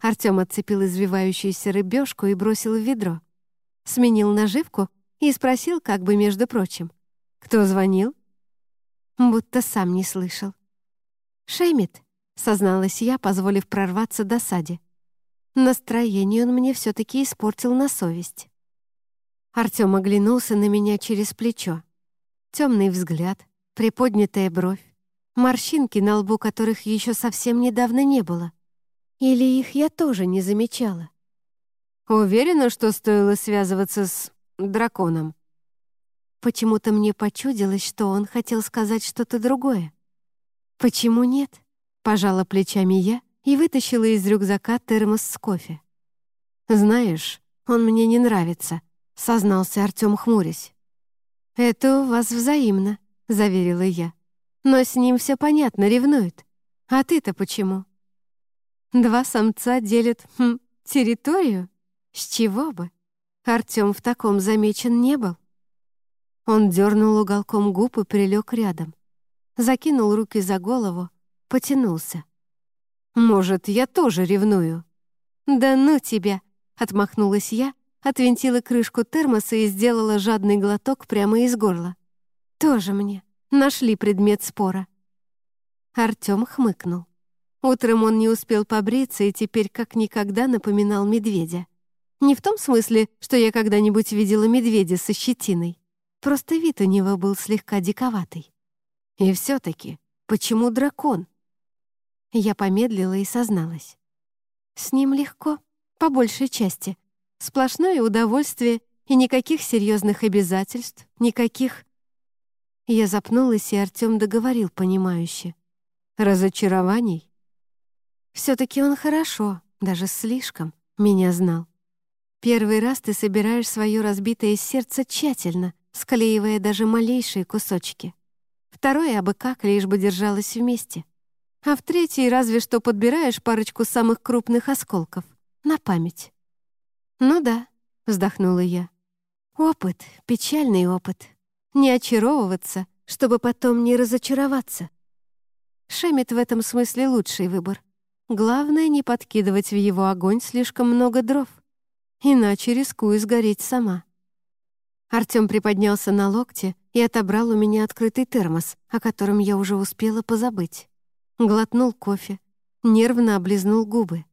Артём отцепил извивающуюся рыбешку и бросил в ведро. Сменил наживку и спросил, как бы между прочим. «Кто звонил?» Будто сам не слышал. «Шемит», — созналась я, позволив прорваться досаде. Настроение он мне все таки испортил на совесть. Артём оглянулся на меня через плечо. Темный взгляд, приподнятая бровь, морщинки на лбу которых еще совсем недавно не было. Или их я тоже не замечала. Уверена, что стоило связываться с драконом. Почему-то мне почудилось, что он хотел сказать что-то другое. «Почему нет?» — пожала плечами я и вытащила из рюкзака термос с кофе. «Знаешь, он мне не нравится», — сознался Артём, хмурясь. «Это у вас взаимно», — заверила я. «Но с ним все понятно, ревнует. А ты-то почему?» Два самца делят, хм, территорию? С чего бы? Артём в таком замечен не был. Он дернул уголком губ и прилег рядом. Закинул руки за голову, потянулся. «Может, я тоже ревную?» «Да ну тебя!» — отмахнулась я, отвинтила крышку термоса и сделала жадный глоток прямо из горла. «Тоже мне. Нашли предмет спора». Артём хмыкнул. Утром он не успел побриться и теперь как никогда напоминал медведя. Не в том смысле, что я когда-нибудь видела медведя со щетиной. Просто вид у него был слегка диковатый. И все-таки, почему дракон? Я помедлила и созналась. С ним легко, по большей части. Сплошное удовольствие и никаких серьезных обязательств, никаких... Я запнулась, и Артем договорил понимающе. Разочарований? Все-таки он хорошо, даже слишком, меня знал. Первый раз ты собираешь свое разбитое сердце тщательно, склеивая даже малейшие кусочки. Второй абы как, лишь бы держалось вместе. А в третий разве что подбираешь парочку самых крупных осколков. На память. «Ну да», — вздохнула я. «Опыт, печальный опыт. Не очаровываться, чтобы потом не разочароваться. Шемит в этом смысле лучший выбор. Главное, не подкидывать в его огонь слишком много дров. Иначе рискую сгореть сама. Артём приподнялся на локте и отобрал у меня открытый термос, о котором я уже успела позабыть. Глотнул кофе, нервно облизнул губы.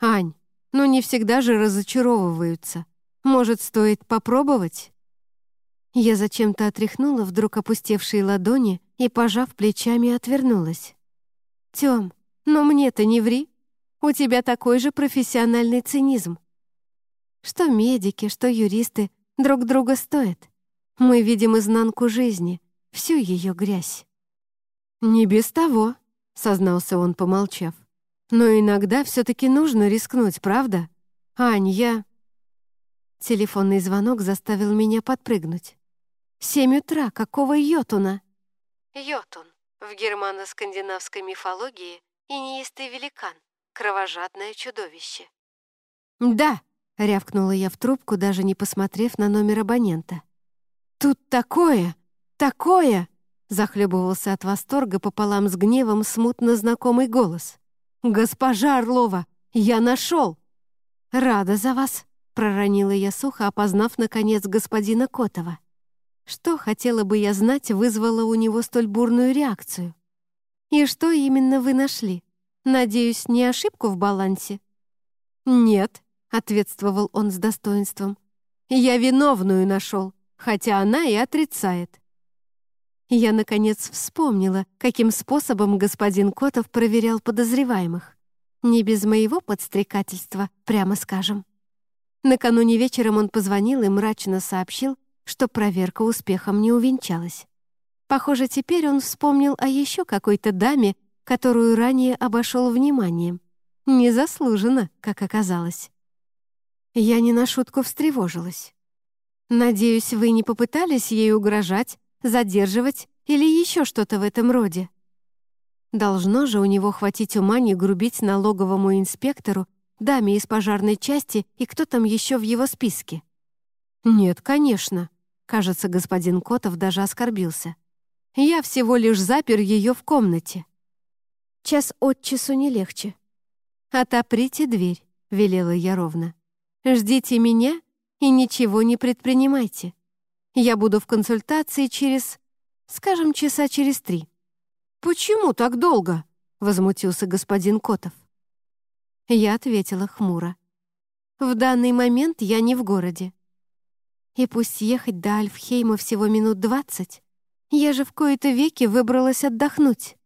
«Ань, ну не всегда же разочаровываются. Может, стоит попробовать?» Я зачем-то отряхнула вдруг опустевшие ладони и, пожав плечами, отвернулась. «Тём, но мне-то не ври. У тебя такой же профессиональный цинизм. Что медики, что юристы друг друга стоят. Мы видим изнанку жизни, всю ее грязь. «Не без того», — сознался он, помолчав. «Но иногда все таки нужно рискнуть, правда? Ань, я...» Телефонный звонок заставил меня подпрыгнуть. «Семь утра, какого йотуна?» Йотун. В германо-скандинавской мифологии и великан, кровожадное чудовище. «Да!» — рявкнула я в трубку, даже не посмотрев на номер абонента. «Тут такое! Такое!» — захлебывался от восторга пополам с гневом смутно знакомый голос. «Госпожа Орлова, я нашел!» «Рада за вас!» — проронила я сухо, опознав, наконец, господина Котова. Что, хотела бы я знать, вызвало у него столь бурную реакцию? «И что именно вы нашли? Надеюсь, не ошибку в балансе?» «Нет», — ответствовал он с достоинством. «Я виновную нашел, хотя она и отрицает». Я, наконец, вспомнила, каким способом господин Котов проверял подозреваемых. Не без моего подстрекательства, прямо скажем. Накануне вечером он позвонил и мрачно сообщил, что проверка успехом не увенчалась. Похоже, теперь он вспомнил о еще какой-то даме, которую ранее обошел вниманием. Незаслуженно, как оказалось. Я не на шутку встревожилась. «Надеюсь, вы не попытались ей угрожать, задерживать или еще что-то в этом роде?» Должно же у него хватить ума не грубить налоговому инспектору, даме из пожарной части и кто там еще в его списке. «Нет, конечно». Кажется, господин Котов даже оскорбился. Я всего лишь запер ее в комнате. Час от часу не легче. «Отоприте дверь», — велела я ровно. «Ждите меня и ничего не предпринимайте. Я буду в консультации через, скажем, часа через три». «Почему так долго?» — возмутился господин Котов. Я ответила хмуро. «В данный момент я не в городе. И пусть ехать до Альфхейма всего минут двадцать, я же в кои-то веки выбралась отдохнуть».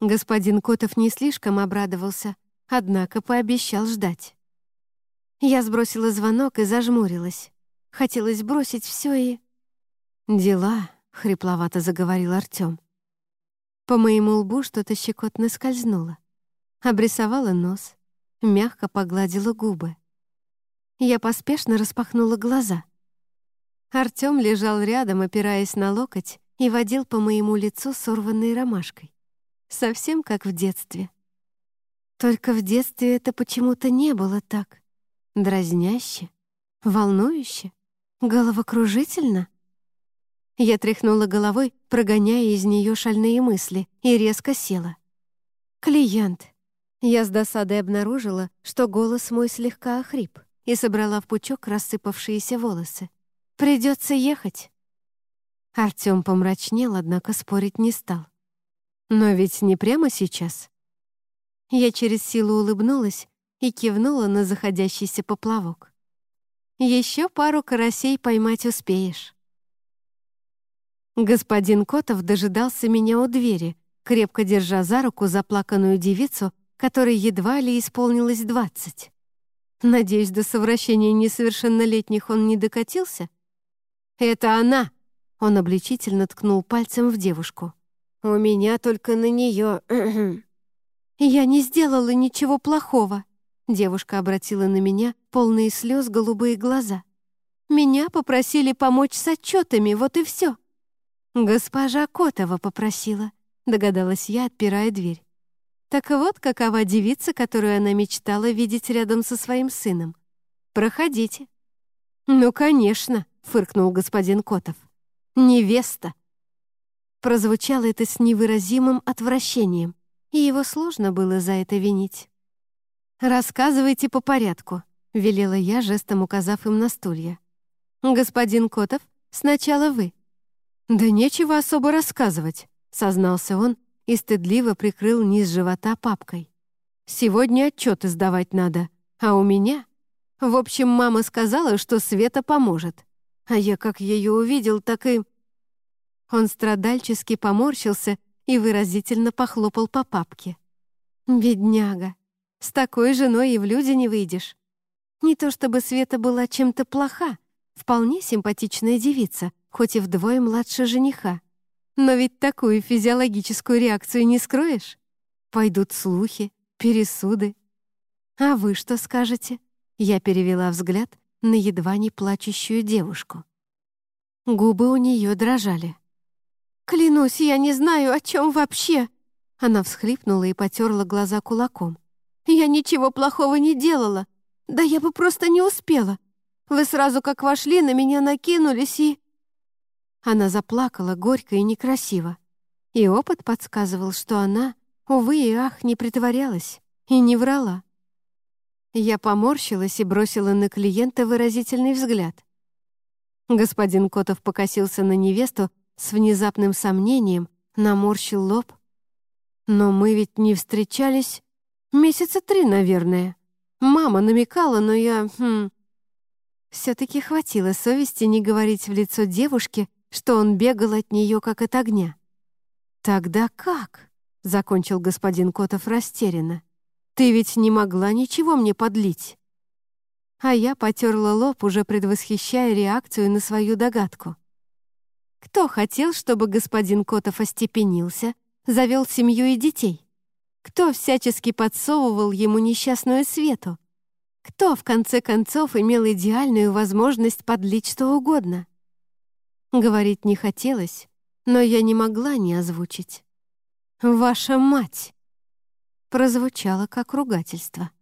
Господин Котов не слишком обрадовался, однако пообещал ждать. Я сбросила звонок и зажмурилась. Хотелось бросить все и... «Дела», — хрипловато заговорил Артем. По моему лбу что-то щекотно скользнуло. Обрисовала нос, мягко погладила губы. Я поспешно распахнула глаза — Артём лежал рядом, опираясь на локоть, и водил по моему лицу сорванной ромашкой. Совсем как в детстве. Только в детстве это почему-то не было так. Дразняще, волнующе, головокружительно. Я тряхнула головой, прогоняя из нее шальные мысли, и резко села. «Клиент». Я с досадой обнаружила, что голос мой слегка охрип, и собрала в пучок рассыпавшиеся волосы. Придется ехать». Артём помрачнел, однако спорить не стал. «Но ведь не прямо сейчас». Я через силу улыбнулась и кивнула на заходящийся поплавок. «Еще пару карасей поймать успеешь». Господин Котов дожидался меня у двери, крепко держа за руку заплаканную девицу, которой едва ли исполнилось двадцать. Надеюсь, до совращения несовершеннолетних он не докатился? «Это она!» — он обличительно ткнул пальцем в девушку. «У меня только на нее...» «Я не сделала ничего плохого», — девушка обратила на меня полные слез голубые глаза. «Меня попросили помочь с отчетами, вот и все». «Госпожа Котова попросила», — догадалась я, отпирая дверь. Так вот, какова девица, которую она мечтала видеть рядом со своим сыном. «Проходите». «Ну, конечно», фыркнул господин Котов. «Невеста!» Прозвучало это с невыразимым отвращением, и его сложно было за это винить. «Рассказывайте по порядку», — велела я, жестом указав им на стулья. «Господин Котов, сначала вы». «Да нечего особо рассказывать», — сознался он и стыдливо прикрыл низ живота папкой. «Сегодня отчеты сдавать надо, а у меня...» В общем, мама сказала, что Света поможет. А я как ее увидел, так и... Он страдальчески поморщился и выразительно похлопал по папке. «Бедняга, с такой женой и в люди не выйдешь. Не то чтобы Света была чем-то плоха, вполне симпатичная девица, хоть и вдвое младше жениха. Но ведь такую физиологическую реакцию не скроешь. Пойдут слухи, пересуды. А вы что скажете?» Я перевела взгляд на едва не плачущую девушку. Губы у нее дрожали. «Клянусь, я не знаю, о чем вообще!» Она всхлипнула и потерла глаза кулаком. «Я ничего плохого не делала. Да я бы просто не успела. Вы сразу, как вошли, на меня накинулись и...» Она заплакала горько и некрасиво. И опыт подсказывал, что она, увы и ах, не притворялась и не врала. Я поморщилась и бросила на клиента выразительный взгляд. Господин Котов покосился на невесту с внезапным сомнением, наморщил лоб. «Но мы ведь не встречались месяца три, наверное. Мама намекала, но я... Хм... Все-таки хватило совести не говорить в лицо девушке, что он бегал от нее как от огня. «Тогда как?» — закончил господин Котов растерянно. Ты ведь не могла ничего мне подлить». А я потерла лоб, уже предвосхищая реакцию на свою догадку. Кто хотел, чтобы господин Котов остепенился, завел семью и детей? Кто всячески подсовывал ему несчастную свету? Кто, в конце концов, имел идеальную возможность подлить что угодно? Говорить не хотелось, но я не могла не озвучить. «Ваша мать!» прозвучало как ругательство.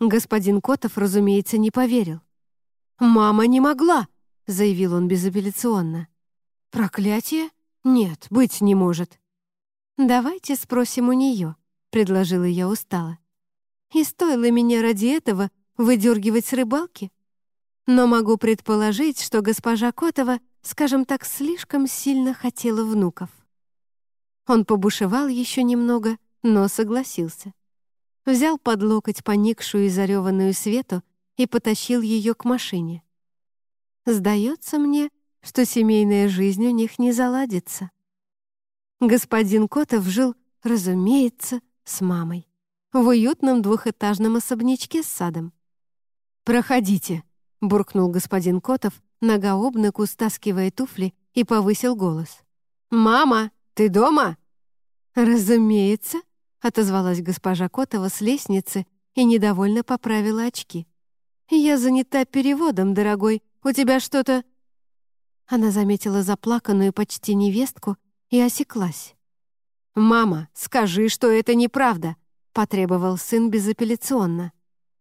Господин Котов, разумеется, не поверил. «Мама не могла!» — заявил он безапелляционно. Проклятие? Нет, быть не может. Давайте спросим у нее, предложила я устало. И стоило меня ради этого выдергивать с рыбалки? Но могу предположить, что госпожа Котова, скажем так, слишком сильно хотела внуков. Он побушевал еще немного, но согласился. Взял под локоть поникшую и зареванную Свету и потащил ее к машине. Сдается мне, что семейная жизнь у них не заладится. Господин Котов жил, разумеется, с мамой в уютном двухэтажном особнячке с садом. «Проходите», — буркнул господин Котов, нога об стаскивая туфли и повысил голос. «Мама, ты дома?» «Разумеется», — отозвалась госпожа Котова с лестницы и недовольно поправила очки. «Я занята переводом, дорогой. У тебя что-то...» Она заметила заплаканную почти невестку и осеклась. «Мама, скажи, что это неправда», — потребовал сын безапелляционно.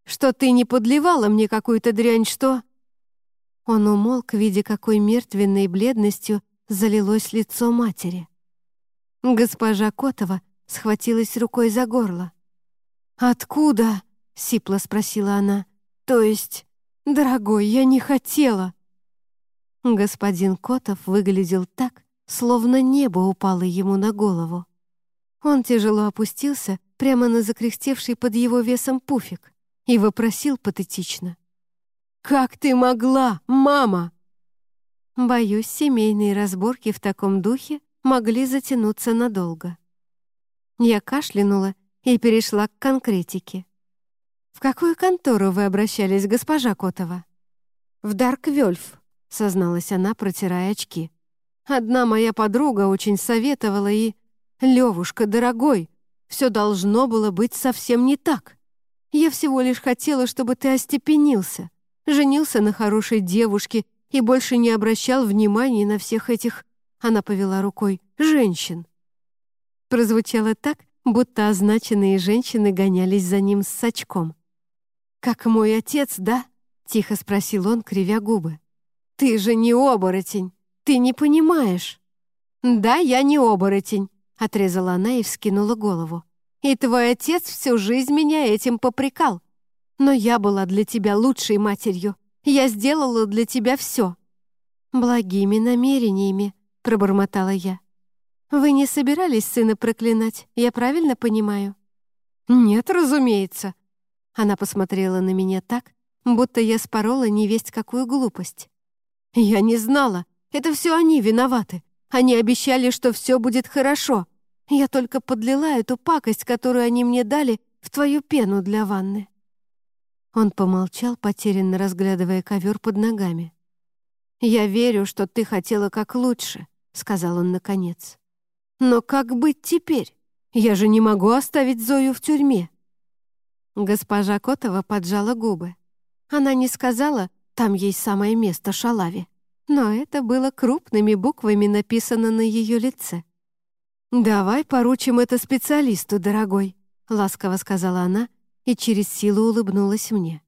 «Что ты не подливала мне какую-то дрянь, что...» Он умолк, видя, какой мертвенной бледностью залилось лицо матери. Госпожа Котова схватилась рукой за горло. «Откуда?» — сипло спросила она. «То есть, дорогой, я не хотела». Господин Котов выглядел так, словно небо упало ему на голову. Он тяжело опустился прямо на закряхтевший под его весом пуфик и вопросил патетично. «Как ты могла, мама?» Боюсь, семейные разборки в таком духе могли затянуться надолго. Я кашлянула и перешла к конкретике. «В какую контору вы обращались, госпожа Котова?» «В Дарквельф», — созналась она, протирая очки. «Одна моя подруга очень советовала и...» «Левушка, дорогой, все должно было быть совсем не так. Я всего лишь хотела, чтобы ты остепенился, женился на хорошей девушке и больше не обращал внимания на всех этих она повела рукой. «Женщин!» Прозвучало так, будто означенные женщины гонялись за ним с сачком. «Как мой отец, да?» — тихо спросил он, кривя губы. «Ты же не оборотень! Ты не понимаешь!» «Да, я не оборотень!» — отрезала она и вскинула голову. «И твой отец всю жизнь меня этим попрекал. Но я была для тебя лучшей матерью. Я сделала для тебя все. Благими намерениями, пробормотала я. «Вы не собирались сына проклинать, я правильно понимаю?» «Нет, разумеется». Она посмотрела на меня так, будто я спорола невесть какую глупость. «Я не знала. Это все они виноваты. Они обещали, что все будет хорошо. Я только подлила эту пакость, которую они мне дали, в твою пену для ванны». Он помолчал, потерянно разглядывая ковер под ногами. «Я верю, что ты хотела как лучше, сказал он наконец. «Но как быть теперь? Я же не могу оставить Зою в тюрьме». Госпожа Котова поджала губы. Она не сказала, там ей самое место шалаве, но это было крупными буквами написано на ее лице. «Давай поручим это специалисту, дорогой», — ласково сказала она и через силу улыбнулась мне.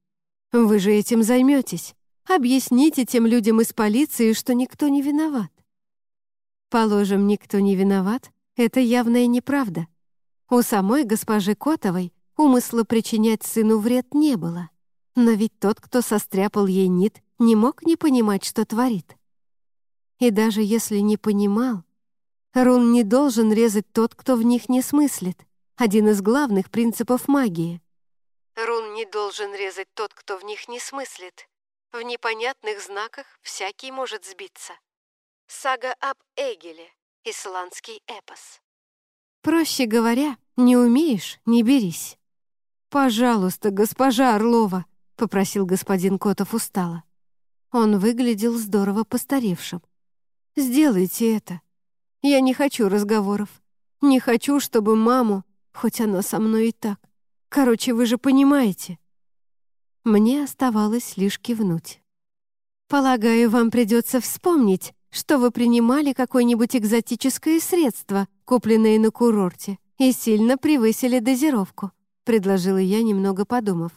«Вы же этим займетесь. Объясните тем людям из полиции, что никто не виноват. Положим, никто не виноват, это явная неправда. У самой госпожи Котовой умысла причинять сыну вред не было. Но ведь тот, кто состряпал ей нит, не мог не понимать, что творит. И даже если не понимал, рун не должен резать тот, кто в них не смыслит. Один из главных принципов магии. Рун не должен резать тот, кто в них не смыслит. В непонятных знаках всякий может сбиться. Сага об Эгеле. Исландский эпос. Проще говоря, не умеешь — не берись. «Пожалуйста, госпожа Орлова», — попросил господин Котов устало. Он выглядел здорово постаревшим. «Сделайте это. Я не хочу разговоров. Не хочу, чтобы маму, хоть она со мной и так. Короче, вы же понимаете». Мне оставалось лишь кивнуть. «Полагаю, вам придется вспомнить, что вы принимали какое-нибудь экзотическое средство, купленное на курорте, и сильно превысили дозировку», — предложила я, немного подумав.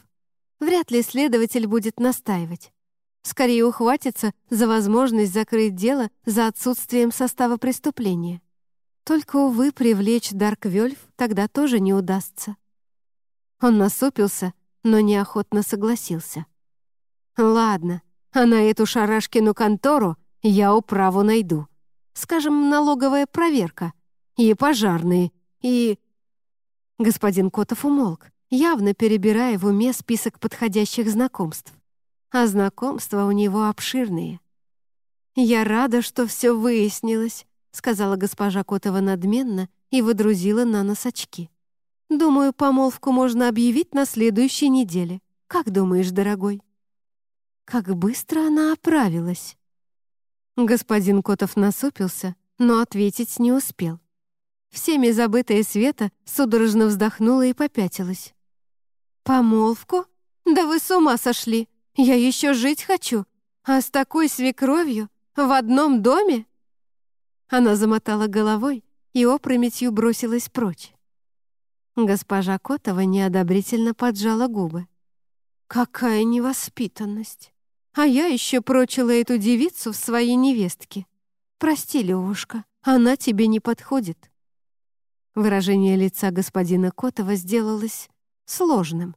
«Вряд ли следователь будет настаивать. Скорее ухватится за возможность закрыть дело за отсутствием состава преступления. Только, увы, привлечь Дарквельф тогда тоже не удастся. Он насупился, но неохотно согласился. «Ладно, а на эту шарашкину контору я управу найду. Скажем, налоговая проверка. И пожарные, и...» Господин Котов умолк, явно перебирая в уме список подходящих знакомств. А знакомства у него обширные. «Я рада, что все выяснилось», — сказала госпожа Котова надменно и выдрузила на нос очки. «Думаю, помолвку можно объявить на следующей неделе. Как думаешь, дорогой?» Как быстро она оправилась. Господин Котов насупился, но ответить не успел. Всеми забытая Света судорожно вздохнула и попятилась. «Помолвку? Да вы с ума сошли! Я еще жить хочу! А с такой свекровью? В одном доме?» Она замотала головой и опрометью бросилась прочь. Госпожа Котова неодобрительно поджала губы. «Какая невоспитанность! А я еще прочила эту девицу в своей невестке. Прости, Левушка, она тебе не подходит». Выражение лица господина Котова сделалось сложным.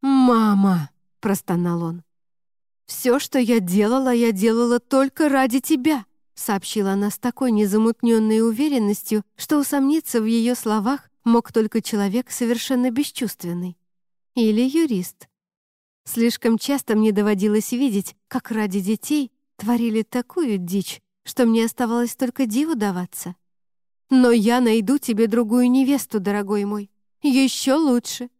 «Мама!» — простонал он. «Все, что я делала, я делала только ради тебя», — сообщила она с такой незамутненной уверенностью, что усомниться в ее словах мог только человек совершенно бесчувственный. Или юрист. Слишком часто мне доводилось видеть, как ради детей творили такую дичь, что мне оставалось только диву даваться. Но я найду тебе другую невесту, дорогой мой. Еще лучше.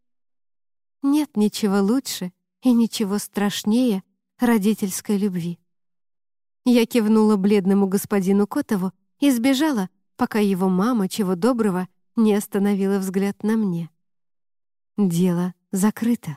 Нет ничего лучше и ничего страшнее родительской любви. Я кивнула бледному господину Котову и сбежала, пока его мама, чего доброго, не остановила взгляд на мне. Дело закрыто.